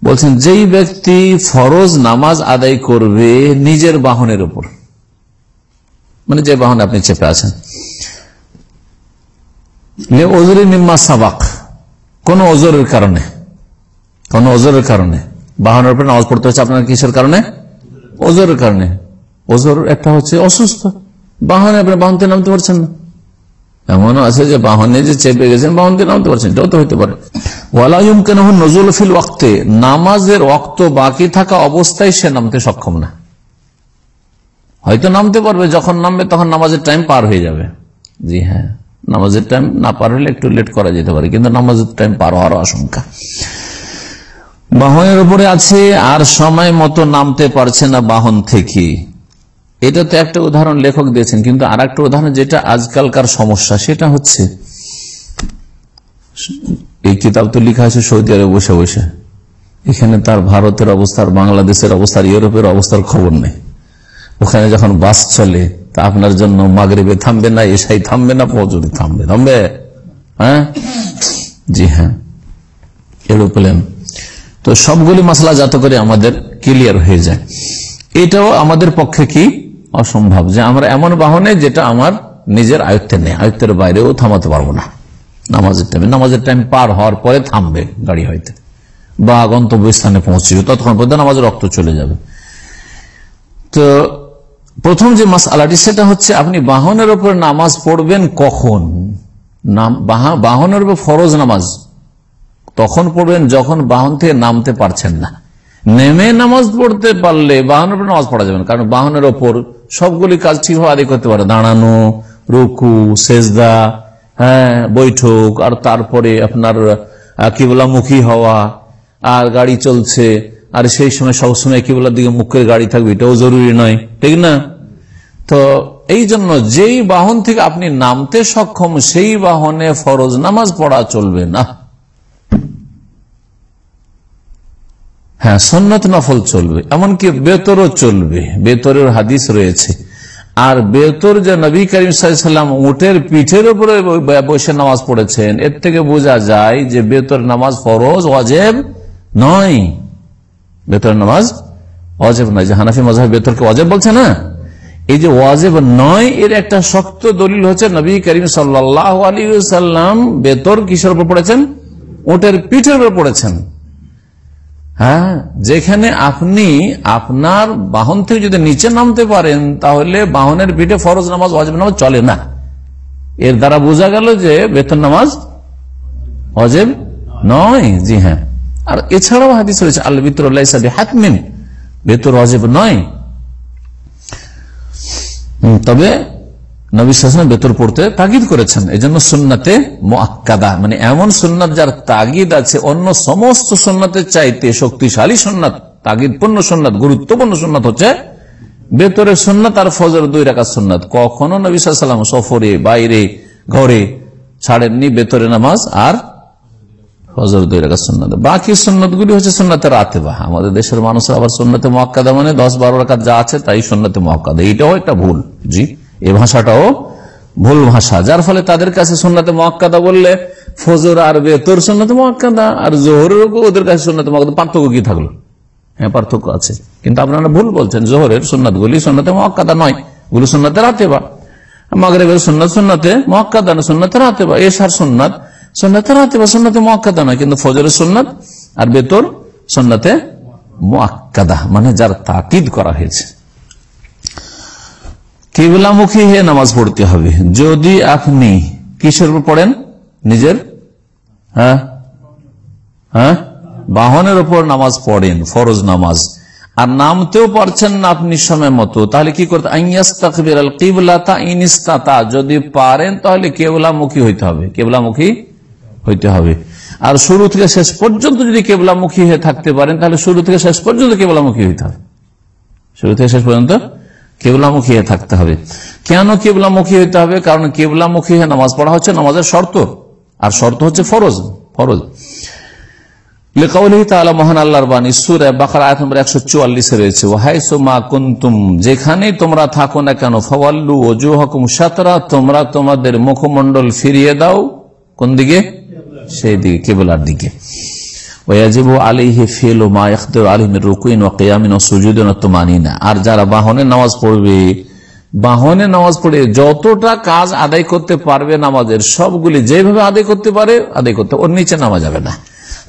বলছেন, যেই ব্যক্তি ফরজ নামাজ আদায় করবে নিজের বাহনের উপর মানে যে বাহনে আপনি চেপে আছেন ওজরি মিম্মা সাবাক কোন ওজরের কারণে? কোন ওজরের কারণে? বাহনের উপরে নামাজ পড়তে হচ্ছে আপনার কিসের কারণে? ওজরের কারণে। ওজর একটা হচ্ছে অসুস্থ। বাহনে আপনি বাহনতে নামতে পারছেন না। এমনও আছে যে বাহনে যে চেপে গেছেন, বাহনতে নামতে পারছেন এটাও তো হইতে পারে। ওয়ালাইম কেন নজরুল ফিল ওয়াক্তে। নামাজের অক্ত বাকি থাকা অবস্থায় সে নামতে সক্ষম না। হয়তো নামতে পারবে, যখন নামবে তখন নামাজের টাইম পার হয়ে যাবে। জি হ্যাঁ। নামাজের টাইম না পার হলে একটু লেট করা যেতে পারে, কিন্তু নামাজের টাইম পার হওয়ার আশঙ্কা। বাহনের উপরে আছে, আর সময় মতো নামতে পারছে না বাহন থেকে। এটা তো একটা উদাহরণ লেখক দিয়েছেন, কিন্তু আর একটা উদাহরণ যেটা আজকালকার সমস্যা, সেটা হচ্ছে, এই কিতাব তো লেখা আছে সৌদি আরবে বসে বসে। এখানে তার ভারতের অবস্থার বাংলাদেশের অবস্থার ইউরোপের অবস্থার খবর নেই। ওখানে যখন বাস চলে তা আপনার জন্য মাগরিবে থামবে না এসাই থামবে না পজরে থামবে। থামবে? হ্যাঁ? জি হ্যাঁ। এরোপ্লেন তো সবগুলি মশলা যাতে করে আমাদের ক্লিয়ার হয়ে যায়। এটাও আমাদের পক্ষে কি? অসম্ভব। যে আমরা এমন বাহনে যেটা আমার নিজের আয়ত্তে নেই, আয়ত্তের বাইরেও থামাতে পারব না। নামাজের টাইমে নামাজের টাইম পার হওয়ার পরে থামবে গাড়ি হয়তো। বা গন্তব্য স্থানে পৌঁছবে, ততক্ষণ পর্যন্ত নামাজের রক্ত চলে যাবে। তো প্রথম যে মাস আলাটি সেটা হচ্ছে আপনি বাহনের ওপর নামাজ পড়বেন কখন? বাহনের উপর ফরজ নামাজ। তখন পড়বেন যখন বাহন থেকে নামতে পারছেন না। নেমে নামাজ পড়তে পারলে বাহনের উপর নামাজ পড়া যাবে না, কারণ বাহনের ওপর সবগুলি কাজ ঠিকভাবে আদায় করতে পারে। দাঁড়ানো, রুকু, সেজদা হ্যাঁ বৈঠক, আর তারপরে আপনার কিবলামুখী হওয়া, আর গাড়ি চলছে আর সেই সময় সবসময় কিবলার দিকে মুখের গাড়ি থাকবে। এটাও জরুরি নয়, ঠিক না? তো এই জন্য যেই বাহন থেকে আপনি নামতে সক্ষম, সেই বাহনে ফরজ নামাজ পড়া চলবে না। হ্যাঁ সন্ন্যত নফল চলবে, এমনকি বেতরও চলবে, বেতরের হাদিস রয়েছে। আর বেতর যে নবী করিম সাল্লাম উটের পিঠের উপরে বসে নামাজ পড়েছেন, এর থেকে বোঝা যায় যে বেতর নামাজ ফরজ অজেব নয়। বেতর নামাজ অজেব নয়। যে হানাফি মজাহ বেতরকে অজেব বলছে না। এই যে ওয়াজেব নয়, এর একটা শক্ত দলিল হচ্ছে নবী করিম সাল্লাহ আলী সাল্লাম বেতর কিসের উপর পড়েছেন? উটের পিঠের উপর পড়েছেন। হ্যাঁ যেখানে আপনি আপনার বাহন থেকে যদি নিচে নামতে পারেন, তাহলে বাহনের পিঠে ফরজ নামাজ অজেব নামাজ চলে না। এর দ্বারা বোঝা গেল যে বেতন নামাজ অজেব নয়। জি হ্যাঁ। আর এছাড়াও হাদিস রয়েছে আল্লাহ বিতর হাতমিন বেতর অজেব নয়। তবে নবী শাসন বেতর পড়তে তাগিদ করেছেন। এই জন্য সুন্নাতে মোয়াক্কাদা মানে এমন সুন্নাত যার তাগিদ আছে, অন্য সমস্ত সুন্নাতের চাইতে শক্তিশালী সুন্নাত, তাগিদপূর্ণ সুন্নাত, গুরুত্বপূর্ণ সুন্নাত হচ্ছে বেতরের সুন্নাত আর ফজর দুই রাখা সুন্নাত। কখনো নবী সাল্লাম সফরে, বাইরে, ঘরে ছাড়েননি বেতরে নামাজ আর ফজর দুই রাখা সুন্নাত। বাকি হচ্ছে সুন্নাতে রাতে বা আমাদের দেশের মানুষের আবার সুন্নাতে মহাক্কাদা মানে দশ বারো রাখাত যা আছে তাই সুন্নাতে মহাক্কাদা এইটাও একটা ভুল। জি এই ভাষাটাও ভুল ভাষা। যার ফলে তাদের কাছে সুন্নাতে মহাক্কাদা বললে ফজর আর বেতর সুন্নাতে মহাক্কাদা আর জোহরের ওদের কাছে সুন্নাতে মহাক্কাদা পার্থক্য কি থাকল? হ্যাঁ পার্থক্য আছে। কিন্তু আপনারা ভুল বলছেন। জোহরের সুন্নাত গুলি সুন্নাতে মহাক্কাদা নয়। গুলো সুন্নাতে রাতে বা মাগরেবের সুন্নাত সুন্নাতে মহাক্কাদা না সুন্নাতে রাতে বা এসার সুন্নাত সুন্নাতে রাতে বা সুন্নাতে মহাক্কাদা নয়, কিন্তু ফজরের সুন্নাত আর বেতর সুন্নাতে মহাক্কাদা মানে যার তাকিদ করা হয়েছে। কেবলামুখী হয়ে নামাজ পড়তে হবে। যদি আপনি কিসের উপর পড়েন? নিজের? হ্যাঁ? হ্যাঁ? বাহনের উপর নামাজ পড়েন, ফরজ নামাজ। আর নামতেও পারছেন না আপনি সময় মতো, তাহলে কি করতে যদি পারেন তাহলে কেবলামুখী হইতে হবে। কেবলামুখী হইতে হবে। আর শুরু থেকে শেষ পর্যন্ত যদি কেবলামুখী হয়ে থাকতে পারেন, তাহলে শুরু থেকে শেষ পর্যন্ত কেবলামুখী হইতে হবে। শুরু থেকে শেষ পর্যন্ত কেবলামুখী হয়ে থাকতে হবে। কেন কেবলামুখী হইতে হবে? কারণ কেবলামুখী হয়ে নামাজ পড়া হচ্ছে নামাজের শর্ত। আর শর্ত হচ্ছে ফরজ ফরজ। তোমরা কেন, ফওয়াল্লু হকুম সাতরা তোমরা তোমাদের মুখমন্ডল ফিরিয়ে দাও। কোন দিকে? সেই দিকে। কেবলার দিকে আর যারা বাহনে নামাজ পড়বে, বাহনে নামাজ পড়ে যতটা কাজ আদায় করতে পারবে নামাজের, সবগুলি যেভাবে আদায় করতে পারে, আদায় করতে ওর নিচে নামা যাবে না।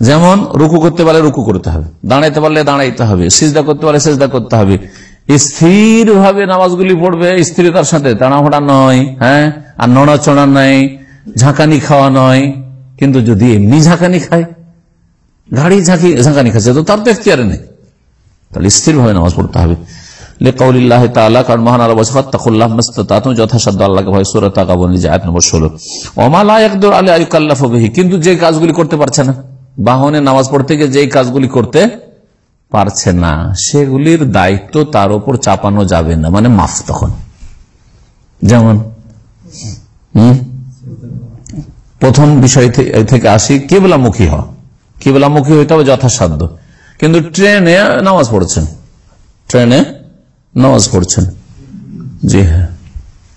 যেমন, রুকু করতে পারলে রুকু করতে হবে। দাঁড়াইতে পারলে দাঁড়াইতে হবে। সিজদা করতে পারলে সিজদা করতে হবে। স্থির ভাবে নামাজগুলি পড়বে, স্থিরতার সাথে। তাড়াহড়া নয় হ্যাঁ? আর নড়াচড়া নাই ঝাঁকানি খাওয়া নয়। কিন্তু যদি এমনি ঝাঁকানি খায়, গাড়ি ঝাঁকি, ঝাঁকানি খাচ্ছে, তো তার তো এখতিয়ারে নেই। তাহলে স্থির ভাবে নামাজ পড়তে হবে। যে আয়াত নম্বর 16 ওমা লা ইয়াকদুর আলা আইকাল্লাফু বিহি, কিন্তু যে কাজগুলি করতে পারছে না, বাহনে নামাজ পড়তে গিয়ে যেই কাজগুলি করতে পারছে না, সেগুলির দায়িত্ব তার উপর চাপানো যাবে না মানে মাফ তখন। যেমন, হম? প্রথম বিষয় থেকে আসি কেবলামুখী হওয়া। কেবলামুখী হইতে হবে যথাসাধ্য। কিন্তু ট্রেনে নামাজ পড়ছেন। ট্রেনে নামাজ পড়ছেন। জি হ্যাঁ।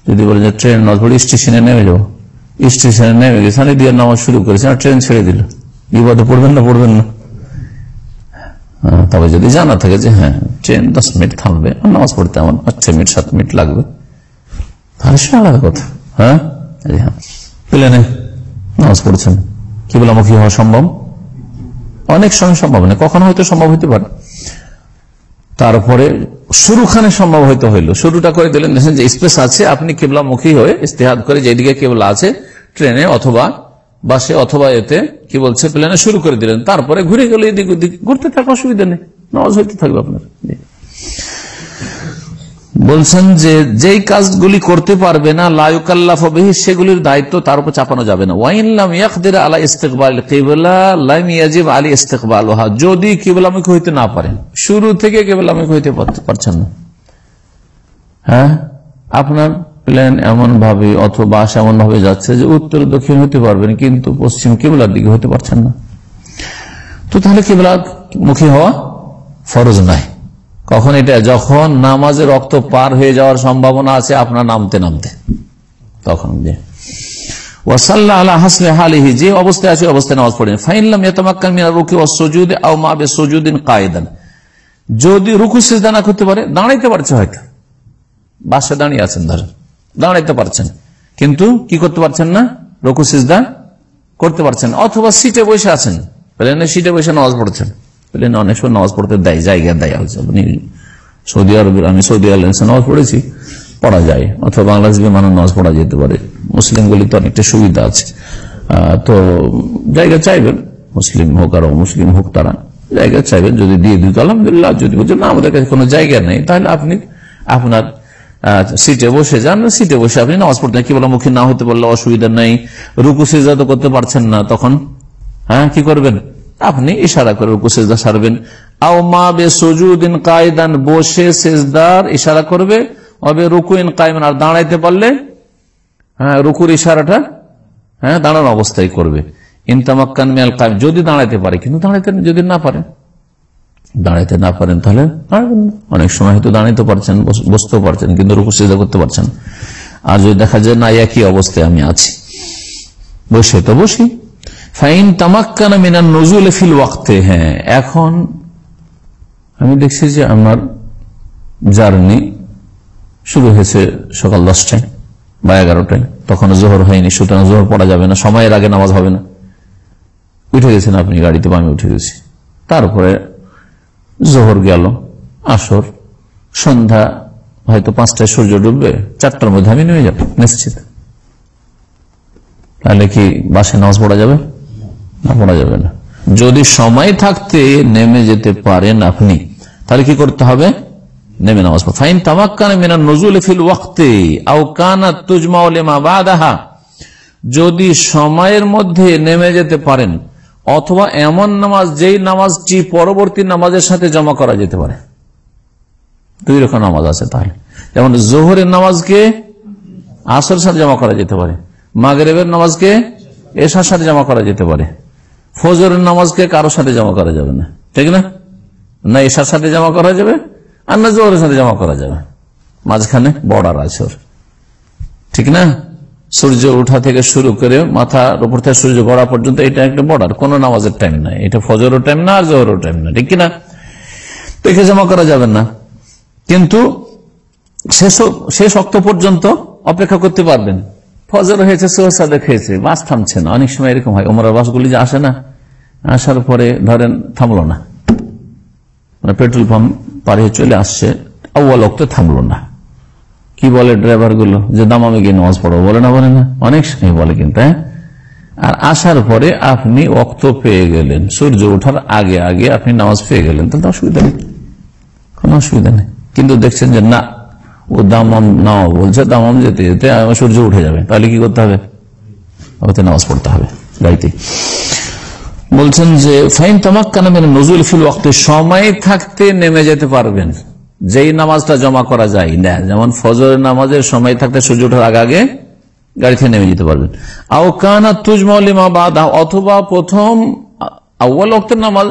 যদি বলেন যে ট্রেন নামাজ পড়ি স্টেশনে নেমে যাব। স্টেশনে নেমে গেছে দিয়ে নামাজ শুরু করেছে আর ট্রেন ছেড়ে দিল। বিপদে পড়বেন না পড়বেন না। হ্যাঁ, তবে যদি জানা থাকে যে হ্যাঁ ট্রেন দশ মিনিট থামবে আর নামাজ পড়তে আমার পাঁচ ছয় মিনিট সাত মিনিট লাগবে। তাহলে সে আলাদা কথা। হ্যাঁ? হ্যাঁ। প্লেনে। নামাজ পড়ছেন। কি বলামুখী হওয়া সম্ভব? অনেক সময় সম্ভব না। কখনো হয়তো সম্ভব হতে পারে। তারপরে শুরুখানে সম্ভব হয়তো হইল। শুরুটা করে দিলেন দেখেন যে স্পেস আছে, আপনি কেবলামুখী হয়ে ইস্তেহাদ করে যেদিকে কেবলা আছে, ট্রেনে অথবা বাসে অথবা এতে, কি বলছে, প্লেনে শুরু করে দিলেন। তারপরে ঘুরে গেলে এদিক ওদিক, ঘুরতে থাকলে অসুবিধা নেই। নামাজ হইতে থাকবে আপনার। বলছেন যে, যেই কাজগুলি করতে পারবে না লায়ুকাল্লাফ বিহি, সেগুলির দায়িত্ব তার উপর চাপানো যাবে না। ওয়াইনলাম ইয়াকদের আলা ইস্তেকবাল কিবলা লাইম ইয়াজিব আলী ইস্তেকবাল ওহা যদি কিবলামুখী হইতে না পারেন, শুরু থেকে কিবলামুখী হইতে পারছেন না। হ্যাঁ? আপনার প্ল্যান এমন ভাবে অথবা এমন ভাবে যাচ্ছে যে উত্তর দক্ষিণ হতে পারবেন, কিন্তু পশ্চিম কেবলার দিকে হতে পারছেন না। তো তাহলে কেবলা মুখী হওয়া ফরজ নাই কখন এটা? যখন নামাজে রক্ত পার হয়ে যাওয়ার সম্ভাবনা আছে, আপনার নামতে নামতে। তখন যে যে অবস্থায় আছে অবস্থায় নামাজ ফাইনলাম রুকি যদি রুকু সিজদা না করতে পারে, দাঁড়াইতে পারছে হয়তো। বাসে দাঁড়িয়ে আছেন, ধরেন। দাঁড়াইতে পারছেন। কিন্তু কি করতে পারছেন না? রুকু সিজদা করতে পারছেন অথবা সিটে বসে আছেন। সিটে বসে নামাজ পড়ছেন। প্লেনে অনেক সময় নামাজ পড়তে দেয়, জায়গা দেয়, হচ্ছে আপনি সৌদি আরবের আমি সৌদি আরবে নামাজ পড়েছি, পড়া যায়। অথবা বাংলাদেশ বিমানের নামাজ পড়া যেতে পারে। মুসলিমগুলি তো অনেকটা সুবিধা আছে। তো জায়গা চাইবেন, মুসলিম হোক আর মুসলিম হোক তারা, জায়গা চাইবেন, যদি দিয়ে দিত, আলহামদুলিল্লাহ, যদি বলছেন না, আমাদের কাছে কোনো জায়গা নেই, তাহলে আপনি, আপনার সিটে বসে যান, সিটে বসে আপনি নামাজ পড়তেন কি বলা, মুখী না হতে পারলে অসুবিধা নেই, রুকু সিজা তো করতে পারছেন না তখন। হ্যাঁ কি করবেন? আপনি ইশারা করে রুকু, সেজদা সারবেন। আও মা বে সজুদিন কায়দান, বসে সেজদার ইশারা করবে। অবে রুকুইন কায়মান, আর দাঁড়াইতে পারলে হ্যাঁ রুকুর ইশারাটা হ্যাঁ দাঁড়ানো অবস্থায় করবে। ইনতামাক্কান মেয়াল কায়ম, যদি দাঁড়াইতে পারে, কিন্তু দাঁড়াইতে, যদি না পারে দাঁড়াইতে না পারেন, তাহলে দাঁড়াবেন অনেক সময় হয়তো দাঁড়াইতে পারছেন, বস- বসতেও পারছেন, কিন্তু রুকু, সেজদা করতে পারছেন আর যদি দেখা যায়, না, একই অবস্থায় আমি আছি। বসে তো বসি। ফাইন তামাক্কানা মিনান নজুল ফিল ওয়াক্তে হ্যাঁ এখন আমি দেখছি যে আমার জার্নি শুরু হয়েছে সকাল দশটায় বা এগারোটায়। তখন জোহর হয়নি, সুতরাং জোহর পড়া যাবে না, সময়ের আগে নামাজ হবে না। উঠে গেছেন আপনি গাড়িতে বা আমি উঠে গেছি। তারপরে জোহর গেল, আসর, সন্ধ্যা, হয়তো পাঁচটায় সূর্য ডুববে, চারটার মধ্যে আমি নেমে যাব, নিশ্চিত। তাহলে কি বাসে নামাজ পড়া যাবে? পড়া যাবে না। যদি সময় থাকতে নেমে যেতে পারেন আপনি, তাহলে কি করতে হবে? নেমে নামাজ ফাইন তামাক্কান মিনান নজুল ফিল ওয়াক্তে, আও কানা তুজমা লিমা বাদাহা। যদি সময়ের মধ্যে নেমে যেতে পারেন, অথবা এমন নামাজ, যেই নামাজটি পরবর্তী নামাজের সাথে জমা করা যেতে পারে। দুই রকম নামাজ আছে তাহলে। যেমন জোহরের নামাজকে আসর সাথে জমা করা যেতে পারে, মাগরেবের নামাজকে এশার সাথে জমা করা যেতে পারে। ফজরের নামাজকে কারোর সাথে জমা করা যাবে না। ঠিক না? না এশার সাথে জমা করা যাবে, আর না জোহরের সাথে জমা করা যাবে। মাঝখানে বর্ডার আছে ওর। ঠিক না? সূর্য উঠা থেকে শুরু করে মাথার উপর থেকে সূর্য গড়া পর্যন্ত এটা একটা বর্ডার। কোন নামাজের টাইম নাই। এটা ফজরও টাইম না, আর জোহরও টাইম না। ঠিক কিনা দেখে জমা করা যাবে না। কিন্তু শেষ শেষ অক্ত পর্যন্ত অপেক্ষা করতে পারবেন। ফজর হয়েছে সোহসাদে খেয়েছে বাস থামছে না। অনেক সময় এরকম হয়। ওমরার বাসগুলি যে আসে না আসার পরে ধরেন থামলো না। মানে পেট্রোল পাম্প পার হয়ে চলে আসছে আউ্বাল অক্ত থামলো না। কি বলে ড্রাইভারগুলো যে দামামে গিয়ে নামাজ পড়ো বলে না বলে না। অনেক সময় বলে কিন্তু হ্যাঁ? আর আসার পরে আপনি অক্ত পেয়ে গেলেন। সূর্য ওঠার আগে আগে আপনি নামাজ পেয়ে গেলেন। তাহলে অসুবিধা নেই। কোনো অসুবিধা নেই। কিন্তু দেখছেন যে, না, ও দামাম নাও। বলছে, দামাম যেতে যেতে, সূর্য উঠে যাবে। তাহলে কি করতে হবে? ওতে নামাজ পড়তে হবে গাড়িতে বলছেন যে, ফাইন তামাক্কানা মেনে নজরুল ফিল ওয়াক্তে সময় থাকতে নেমে যেতে পারবেন। যেই নামাজটা জমা করা যায়, না, যেমন ফজরের নামাজের সময় থাকতে সূর্য ওঠার আগে আগে গাড়ি থেকে নেমে যেতে পারবেন। আওকানা তুজমলিমা বাদা, অথবা প্রথম আউ্বাল অক্তের নামাজ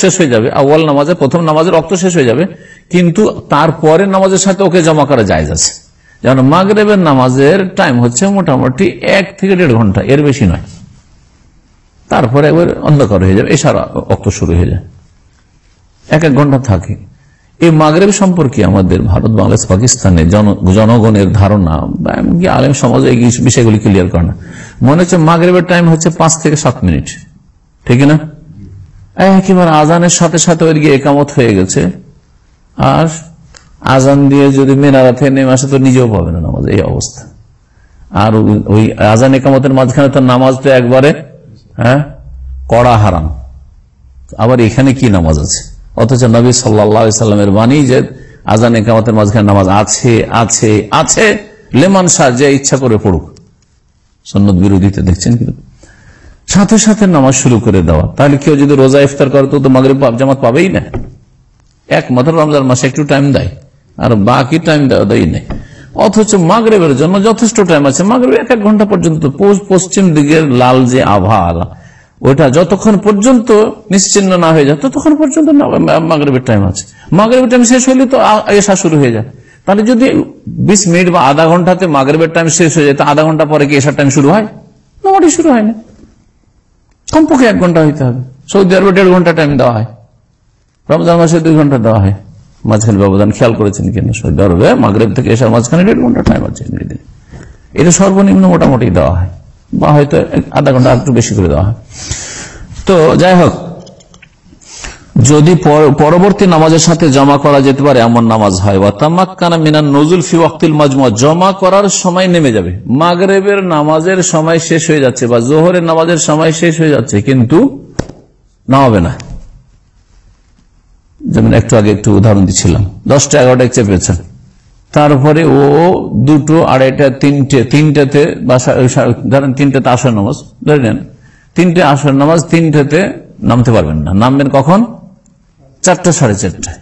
শেষ হয়ে যাবে আউ্বাল নামাজের প্রথম নামাজের অক্ত শেষ হয়ে যাবে, কিন্তু তারপরে নামাজের সাথে ওকে জমা করা যায় আছে। যেমন মাগরেবের নামাজের টাইম হচ্ছে মোটামুটি এক থেকে দেড় ঘণ্টা, এর বেশি নয়। তারপরে একবার অন্ধকার হয়ে যাবে এসার অক্ত শুরু হয়ে যায়। এক এক ঘণ্টা থাকে। এই মাগরেব সম্পর্কে আমাদের ভারত, বাংলাদেশ, পাকিস্তানে জন- জনগণের ধারণা আলেম সমাজে এই বিষয়গুলি ক্লিয়ার করে না। মনে হচ্ছে মাগরেবের টাইম হচ্ছে পাঁচ থেকে সাত মিনিট। ঠিক না? একেবারে আজানের সাথে সাথে ওই গিয়ে একামত হয়ে গেছে। আর আজান দিয়ে যদি মেনারা থেকে নেমে আসে তো নিজেও পাবে না নামাজ। এই অবস্থা। আর ওই আজান একামতের মাঝখানে তো নামাজ তো একবারে হ্যাঁ? কড়া হারাম। আবার এখানে কি নামাজ আছে? অথচ নবী সাল্লামের বাণী যে আজান একামতের মাঝখানে নামাজ আছে আছে আছে, লেমান শাহ যে ইচ্ছা করে পড়ুক। সন্ন্যত বিরোধীতে দেখছেন কিন্তু সাথে সাথে নামাজ শুরু করে দেওয়া। তাহলে কেউ যদি রোজা ইফতার করে তো মাগরে জামাত পাবেই না। একমাত্র রমজান মাসে একটু টাইম দেয়। আর বাকি টাইম দেওয়া দেয় নেই অথচ মাগরেবের জন্য যথেষ্ট টাইম আছে। মাগরেব এক এক ঘণ্টা পর্যন্ত পশ্চিম দিকের লাল যে আভা ওটা যতক্ষণ পর্যন্ত নিশ্চিন্ন না হয়ে যায়, ততক্ষণ পর্যন্ত মাগরেবের টাইম আছে। মাগরেবের টাইম শেষ হলে তো এশা শুরু হয়ে যায়। তাহলে যদি বিশ মিনিট বা আধা ঘন্টাতে মাগরেবের টাইম শেষ হয়ে যায়, তো আধা ঘণ্টা পরে কি এসার টাইম শুরু হয়? না শুরু হয় না। কমপক্ষে এক ঘণ্টা হইতে হবে। সৌদি আরবে দেড় ঘণ্টা টাইম দেওয়া হয়। রমজান মাসে দুই ঘণ্টা দেওয়া হয়। মাঝখানে ব্যবধান খেয়াল করেছেন কিনা? সৌদি আরবে মাগরেব থেকে এসার মাঝখানে দেড় ঘণ্টা টাইম আছে। এটা সর্বনিম্ন মোটামুটি দেওয়া হয়। বা হয়তো আধা ঘণ্টা একটু বেশি করে দেওয়া হয়। তো যাই হোক, যদি পরবর্তী নামাজের সাথে জমা করা যেতে পারে, এমন নামাজ হয়। বা তামাক্কানা মিনান নজুল ফি ওয়াক্তিল মাজমুয়া জমা করার সময় নেমে যাবে। মাগরেবের নামাজের সময় শেষ হয়ে যাচ্ছে বা জোহরের নামাজের সময় শেষ হয়ে যাচ্ছে, কিন্তু নামাবে না। যেমন একটু আগে একটু উদাহরণ দিচ্ছিলাম। দশটা, এগারোটা চেপেছেন তারপরে ও দুটো, আড়াইটা, তিনটে, তিনটাতে ধরেন তিনটাতে আসর নামাজ, ধরে নেন। তিনটে আসর নামাজ, তিনটাতে নামতে পারবেন না। নামবেন কখন? চারটা, সাড়ে চারটায়।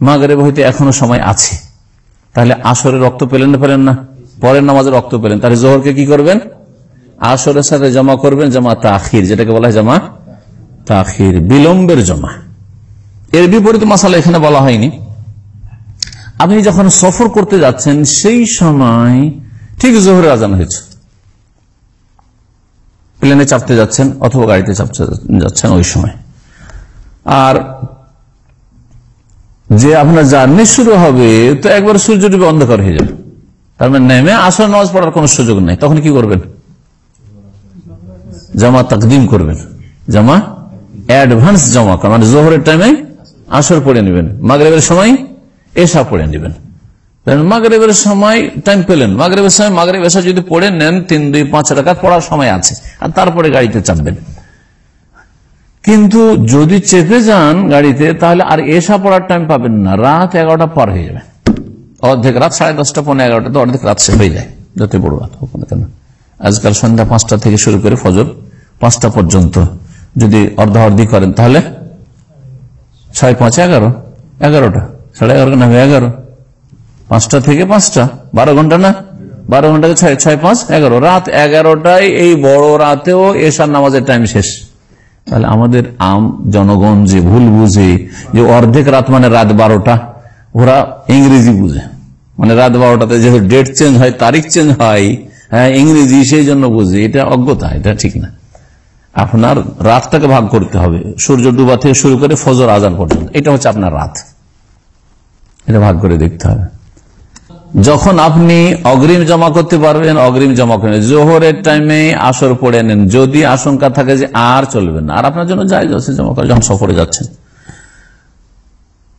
মাগরে হইতে এখনও সময় আছে। তাহলে আসরে রক্ত পেলেন না পেলেন না? পরের নামাজে রক্ত পেলেন। তাহলে জোহরকে কি করবেন? আসরের সাথে জমা করবেন, জমা তাখির, যেটাকে বলা হয় জমা তাখির, বিলম্বের জমা। এর বিপরীত মশালা এখানে বলা হয়নি। আপনি যখন সফর করতে যাচ্ছেন, সেই সময় ঠিক জোহরের আজান হয়েছে। প্লেনে চাপতে যাচ্ছেন অথবা গাড়িতে চাপতে যাচ্ছেন ওই সময়। আর যে আপনার জার্নি শুরু হবে, তো একবার সূর্য ডুবে অন্ধকার হয়ে যাবে। তার মানে নেমে আসর নামাজ পড়ার কোন সুযোগ নেই। তখন কি করবেন? জামা তাকদিম করবেন। জামা অ্যাডভান্স জমা করেন মানে জোহরের টাইমে আসর পড়ে নেবেন। মাগরেবের সময় এসা পড়ে নেবেন। মাগরেবের সময় টাইম পেলেন। মাগরেবের সময় মাগরেব এসা যদি পড়ে নেন, তিন, দুই, পাঁচ টাকা পড়ার সময় আছে। আর তারপরে গাড়িতে চাপবেন। কিন্তু যদি চেপে যান গাড়িতে, তাহলে আর এসা পড়ার টাইম পাবেন না। রাত এগারোটা পার হয়ে যাবে। অর্ধেক রাত, সাড়ে দশটা পনেরো এগারোটা তো অর্ধেক রাত হয়ে যায়। যত বড় রাত হোক না কেন। আজকাল সন্ধ্যা পাঁচটা থেকে শুরু করে ফজর পাঁচটা পর্যন্ত যদি অর্ধাঅর্ধি করেন, তাহলে ছয় পাঁচ এগারো। এগারোটা। সাড়ে এগারো না, এগারো। পাঁচটা থেকে পাঁচটা। বারো ঘণ্টা না? বারো ঘণ্টা ছয় ছয় পাঁচ, এগারো। রাত এগারোটায় এই বড় রাতেও এসার নামাজের টাইম শেষ। তাহলে আমাদের আম জনগণ যে ভুল বুঝে, যে অর্ধেক রাত মানে রাত বারোটা, ওরা ইংরেজি বুঝে। মানে রাত বারোটাতে যেহেতু ডেট চেঞ্জ হয়, তারিখ চেঞ্জ হয় হ্যাঁ ইংরেজি সেই জন্য বুঝে। এটা অজ্ঞতা, এটা ঠিক না। আপনার রাতটাকে ভাগ করতে হবে। সূর্য ডুবা থেকে শুরু করে ফজর, আজান পর্যন্ত। এটা হচ্ছে আপনার রাত। এটা ভাগ করে দেখতে হবে। যখন আপনি অগ্রিম জমা করতে পারবেন, অগ্রিম জমা করেন জোহরের টাইমে আসর পড়ে নেন। যদি আশঙ্কা থাকে যে আর চলবে না, আর আপনার জন্য যাই যাচ্ছে জমা করে যখন সফরে যাচ্ছেন।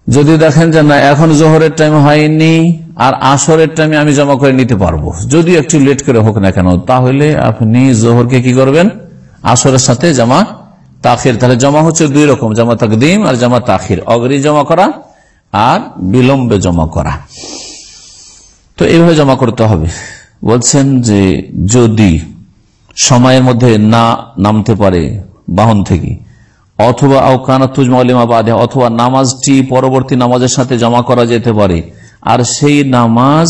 যদি দেখেন যে না, এখন জোহরের টাইম হয়নি, আর আসরের টাইমে আমি জমা করে নিতে পারব। যদি একটু লেট করে হোক না কেন, তাহলে আপনি জোহরকে কি করবেন? আসরের সাথে জমা তাখির। তাহলে জমা হচ্ছে দুই রকম, জমা তাকদিম আর জামা তাখির। অগ্রি জমা করা আর বিলম্বে জমা করা। তো এইভাবে জমা করতে হবে। বলছেন যে যদি সময়ের মধ্যে না নামতে পারে বাহন থেকে, অথবা আওকানা তুজমালিমা বাদে, অথবা নামাজটি পরবর্তী নামাজের সাথে জমা করা যেতে পারে, আর সেই নামাজ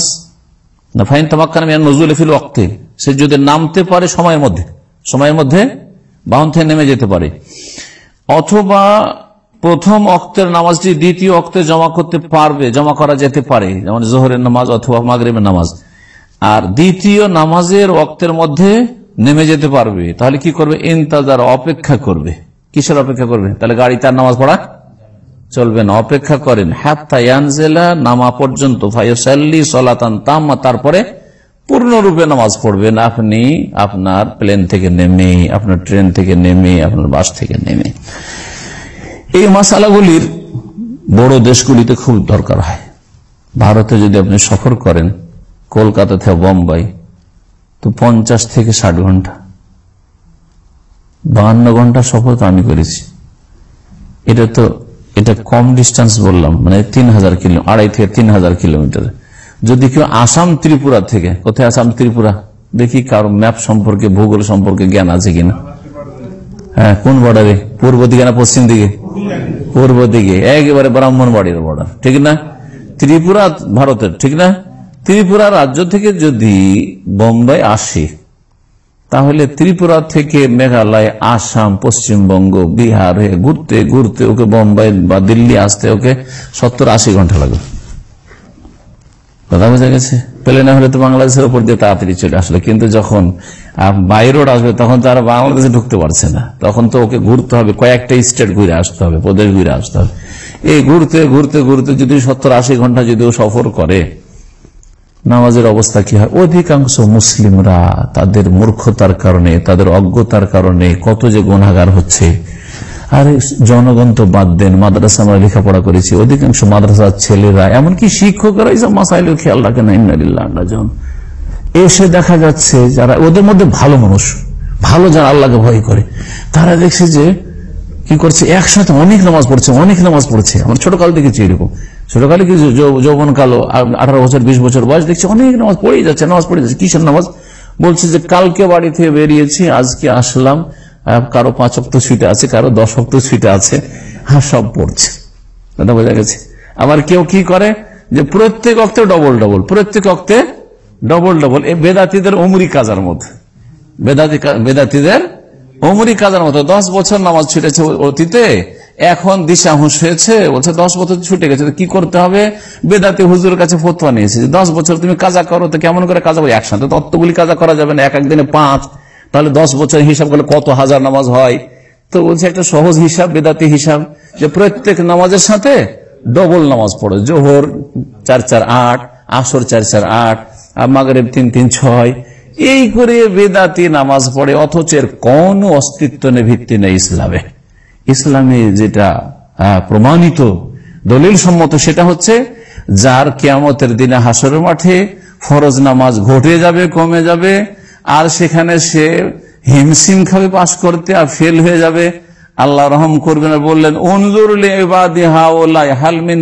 ফাইন তামাক্কান নজরুল ফিল অক্তে সে যদি নামতে পারে সময়ের মধ্যে সময়ের মধ্যে বাহন থেকে নেমে যেতে পারে। অথবা প্রথম অক্তের নামাজটি দ্বিতীয় অক্তে জমা করতে পারবে, জমা করা যেতে পারে, যেমন জোহরের নামাজ অথবা মাগরিবের নামাজ। আর দ্বিতীয় নামাজের অক্তের মধ্যে নেমে যেতে পারবে, তাহলে কি করবে? ইন্তাজার, অপেক্ষা করবে। কিসের অপেক্ষা করবে? তাহলে গাড়ি তার নামাজ পড়া চলবে না, অপেক্ষা করেন। হাত্তায়ানজেলা নামা পর্যন্ত ফাইসাল্লি সলাতান তাম্মা, তারপরে পূর্ণরূপে নামাজ পড়বেন। আপনি আপনার প্লেন থেকে নেমে, আপনার ট্রেন থেকে নেমে, আপনার বাস থেকে নেমে। এই মশালাগুলির বড় দেশগুলিতে খুব দরকার হয়। ভারতে যদি আপনি সফর করেন, কলকাতা থেকে বোম্বাই, তো পঞ্চাশ থেকে ষাট ঘণ্টা। বাহান্ন ঘণ্টা সফর তো আমি করেছি। এটা তো, এটা কম ডিস্টেন্স বললাম মানে তিন হাজার কিলো, আড়াই থেকে তিন হাজার কিলোমিটার। যদি কেউ আসাম ত্রিপুরা থেকে, কোথায় আসাম ত্রিপুরা? দেখি কারও ম্যাপ সম্পর্কে, ভূগোল সম্পর্কে জ্ঞান আছে কিনা? হ্যাঁ কোন বর্ডারে পূর্ব দিকে না পশ্চিম দিকে? পূর্ব দিকে, একেবারে ব্রাহ্মণবাড়ির বর্ডার ঠিক না? ত্রিপুরা ভারতের, ঠিক না? ত্রিপুরা রাজ্য থেকে যদি বোম্বাই আসে, তাহলে ত্রিপুরা থেকে মেঘালয়, আসাম, পশ্চিমবঙ্গ, বিহার ঘুরতে ঘুরতে ওকে বোম্বাই বা দিল্লি আসতে ওকে সত্তর আশি ঘণ্টা লাগবে। কথা বোঝা গেছে? প্লেনে হলে তো বাংলাদেশের উপর দিয়ে তাড়াতাড়ি চলে আসলো। কিন্তু যখন বাই রোড আসবে, তখন তো আর বাংলাদেশে ঢুকতে পারছে না। তখন তো ওকে ঘুরতে হবে, কয়েকটা স্টেট ঘুরে আসতে হবে, প্রদেশ ঘুরে আসতে হবে। এই ঘুরতে ঘুরতে ঘুরতে যদি সত্তর আশি ঘণ্টা যদি সফর করে, নামাজের অবস্থা কি হয়? অধিকাংশ মুসলিমরা তাদের মূর্খতার কারণে, তাদের অজ্ঞতার কারণে কত যে গুণাগার হচ্ছে। আর জনগণ তো বাদ দেন, মাদ্রাসা আমরা লেখাপড়া করেছি, অধিকাংশ মাদ্রাসার ছেলেরা, এমনকি শিক্ষকরা এইসব মাসাইল খেয়াল রাখে না ইন্নারিল্লাহ এসে দেখা যাচ্ছে যারা, ওদের মধ্যে ভালো মানুষ, ভালো যারা আল্লাহকে ভয় করে, তারা দেখছে যে কি করছে, একসাথে অনেক নামাজ পড়ছে, অনেক নামাজ পড়ছে। আমার ছোটকাল দেখেছি এরকম। ছোটকালে কি যৌবন কালো, আঠারো বছর, বিশ বছর বয়স দেখছি অনেক নামাজ পড়েই যাচ্ছে, নামাজ পড়ে যাচ্ছে। কিসের নামাজ? বলছে যে, কালকে বাড়ি থেকে বেরিয়েছি, আজকে আসলাম। কারও পাঁচ অক্ট ছুটে আছে, কারও দশ অক্ট ছুটে আছে হ্যাঁ সব পড়ছে। বোঝা গেছে? আবার কেউ কি করে? যে প্রত্যেক অক্তে ডবল ডবল প্রত্যেক অক্তে ডবল ডবল এই বেদাতিদের অমরি কাজার মধ্যে। বেদাতি বেদাতিদের অমরি কাজার মতো দশ বছর নামাজ ছুটেছে অতীতে, এখন দিশা হুঁশ হয়েছে, বলছে দশ বছর ছুটে গেছে কি করতে হবে? বেদাতি হুজুরের কাছে ফতোয়া নিয়েছে দশ বছর তুমি কাজা করো, তো কেমন করে কাজা একসাথে তত্ত্বগুলি কাজা করা যাবে না, এক একদিনে পাঁচ তাহলে দশ বছর হিসাব করলে কত হাজার নামাজ হয়? তো বলছে, একটা সহজ হিসাব, বেদাতি হিসাব, যে প্রত্যেক নামাজের সাথে ডবল নামাজ পড়ে। জোহর চার চার আট, আসর চার চার আট মাগরেব তিন তিন ছয়। এই করে বেদাতি নামাজ পড়ে, অথচ এর কোন অস্তিত্ব নেই, ভিত্তি নেই ইসলামে। ইসলামে যেটা প্রমাণিত দলিল সম্মত সেটা হচ্ছে যার কেয়ামতের দিনে হাসরের মাঠে ফরজ নামাজ ঘটে যাবে, কমে যাবে আর সেখানে সে হিমসিম খাবে পাশ করতে আর ফেল হয়ে যাবে। আল্লাহ রহম করবেন বললেন হালমিন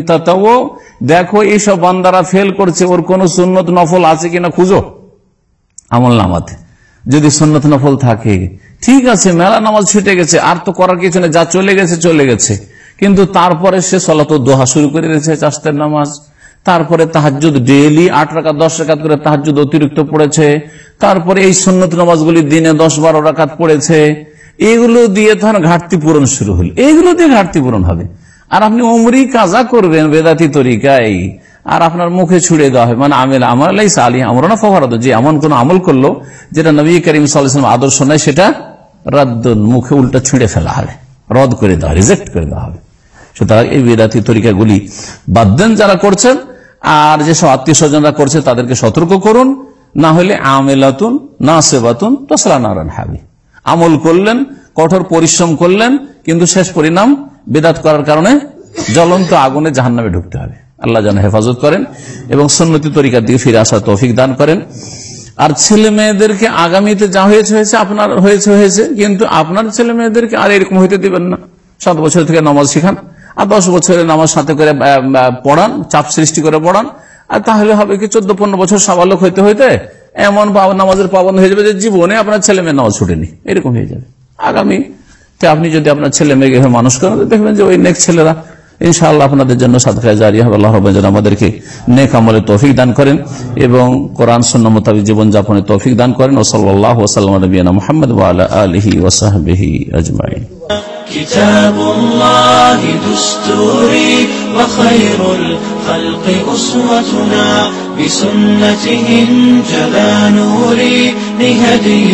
দেখো এইসব বান্দারা ফেল করছে, ওর কোন সুন্নত নফল আছে কিনা খুঁজো। আমল নামাতে। যদি সুন্নত নফল থাকে, ঠিক আছে, মেলা নামাজ ছুটে গেছে, আর তো করার কিছু নেই, যা চলে গেছে চলে গেছে। কিন্তু তারপরে সে সলাত দোহা শুরু করে দিয়েছে চাষের নামাজ। তারপরে তাহাজুদ ডেলি আট রাকাত, দশ রাকাত করে তাহাজুদ অতিরিক্ত পড়েছে। তারপরে এই সন্ন্যত নামাজগুলি দিনে দশ, বারো রাকাত পড়েছে। এগুলো দিয়ে তখন ঘাটতি পূরণ শুরু হল। এইগুলো দিয়ে ঘাটতি পূরণ হবে। আর আপনি অমরি কাজা করবেন বেদাতি তরিকায়। আর আপনার মুখে ছুড়ে দেওয়া হয় মানে আমেল আমার আলী আমরা না ফভারত যে এমন কোন আমল করল যেটা নবী করিম সাল্লাম আদর্শ নয়, সেটা রাদ্দ মুখে উল্টা ছিঁড়ে ফেলা হবে, রদ করে দেওয়া রিজেক্ট করে দেওয়া হবে। সুতরাং এই বেদাতি তরিকাগুলি বাদ দেন যারা করছেন আর যেসব আত্মীয় স্বজনরা করছে তাদেরকে সতর্ক করুন। না হলে আমেলাতুন না সেবাতুন তসলা নারায়ণ হাবি। আমল করলেন, কঠোর পরিশ্রম করলেন, কিন্তু শেষ পরিণাম বেদাত করার কারণে জ্বলন্ত আগুনে জাহান নামে ঢুকতে হবে। আল্লাহ যেন হেফাজত করেন এবং সন্ন্যতি তরিকার দিকে ফিরে আসার তৌফিক দান করেন। আর ছেলে মেয়েদেরকে আগামীতে যা হয়েছে হয়েছে, আপনার হয়েছে হয়েছে, কিন্তু আপনার ছেলে মেয়েদেরকে আর এরকম হইতে দিবেন না। সাত বছর থেকে নামাজ শিখান। আর দশ বছরের নামাজ সাথে করে পড়ান, চাপ সৃষ্টি করে পড়ান। আর তাহলে হবে কি, চোদ্দ পনেরো বছর সাবালক হইতে হইতে এমন নামাজের পাবন হয়ে যাবে যে জীবনে আপনার ছেলে মেয়ে নামাজ ছুটেনি এরকম হয়ে যাবে। আগামী আপনি যদি আপনার ছেলে মেয়েকে মানুষ করেন দেখবেন যে ওই নেক্সট ছেলেরা ইনশাআল্লাহ আপনাদের জন্য সাদকায় জারি হবে আল্লাহ রবেন যেন আমাদেরকে নেক আমলে তৌফিক দান করেন এবং কোরআন সন্ন্য মোতাবিক জীবনযাপনে তৌফিক দান করেন ও সাল্লাহ ওসাল্লাম নবীনা মোহাম্মদ আলহি ওসাহবিহি আজমাইন كتاب الله دستوري وخير الخلق أسوتنا بسنته انجلى نوري لهدي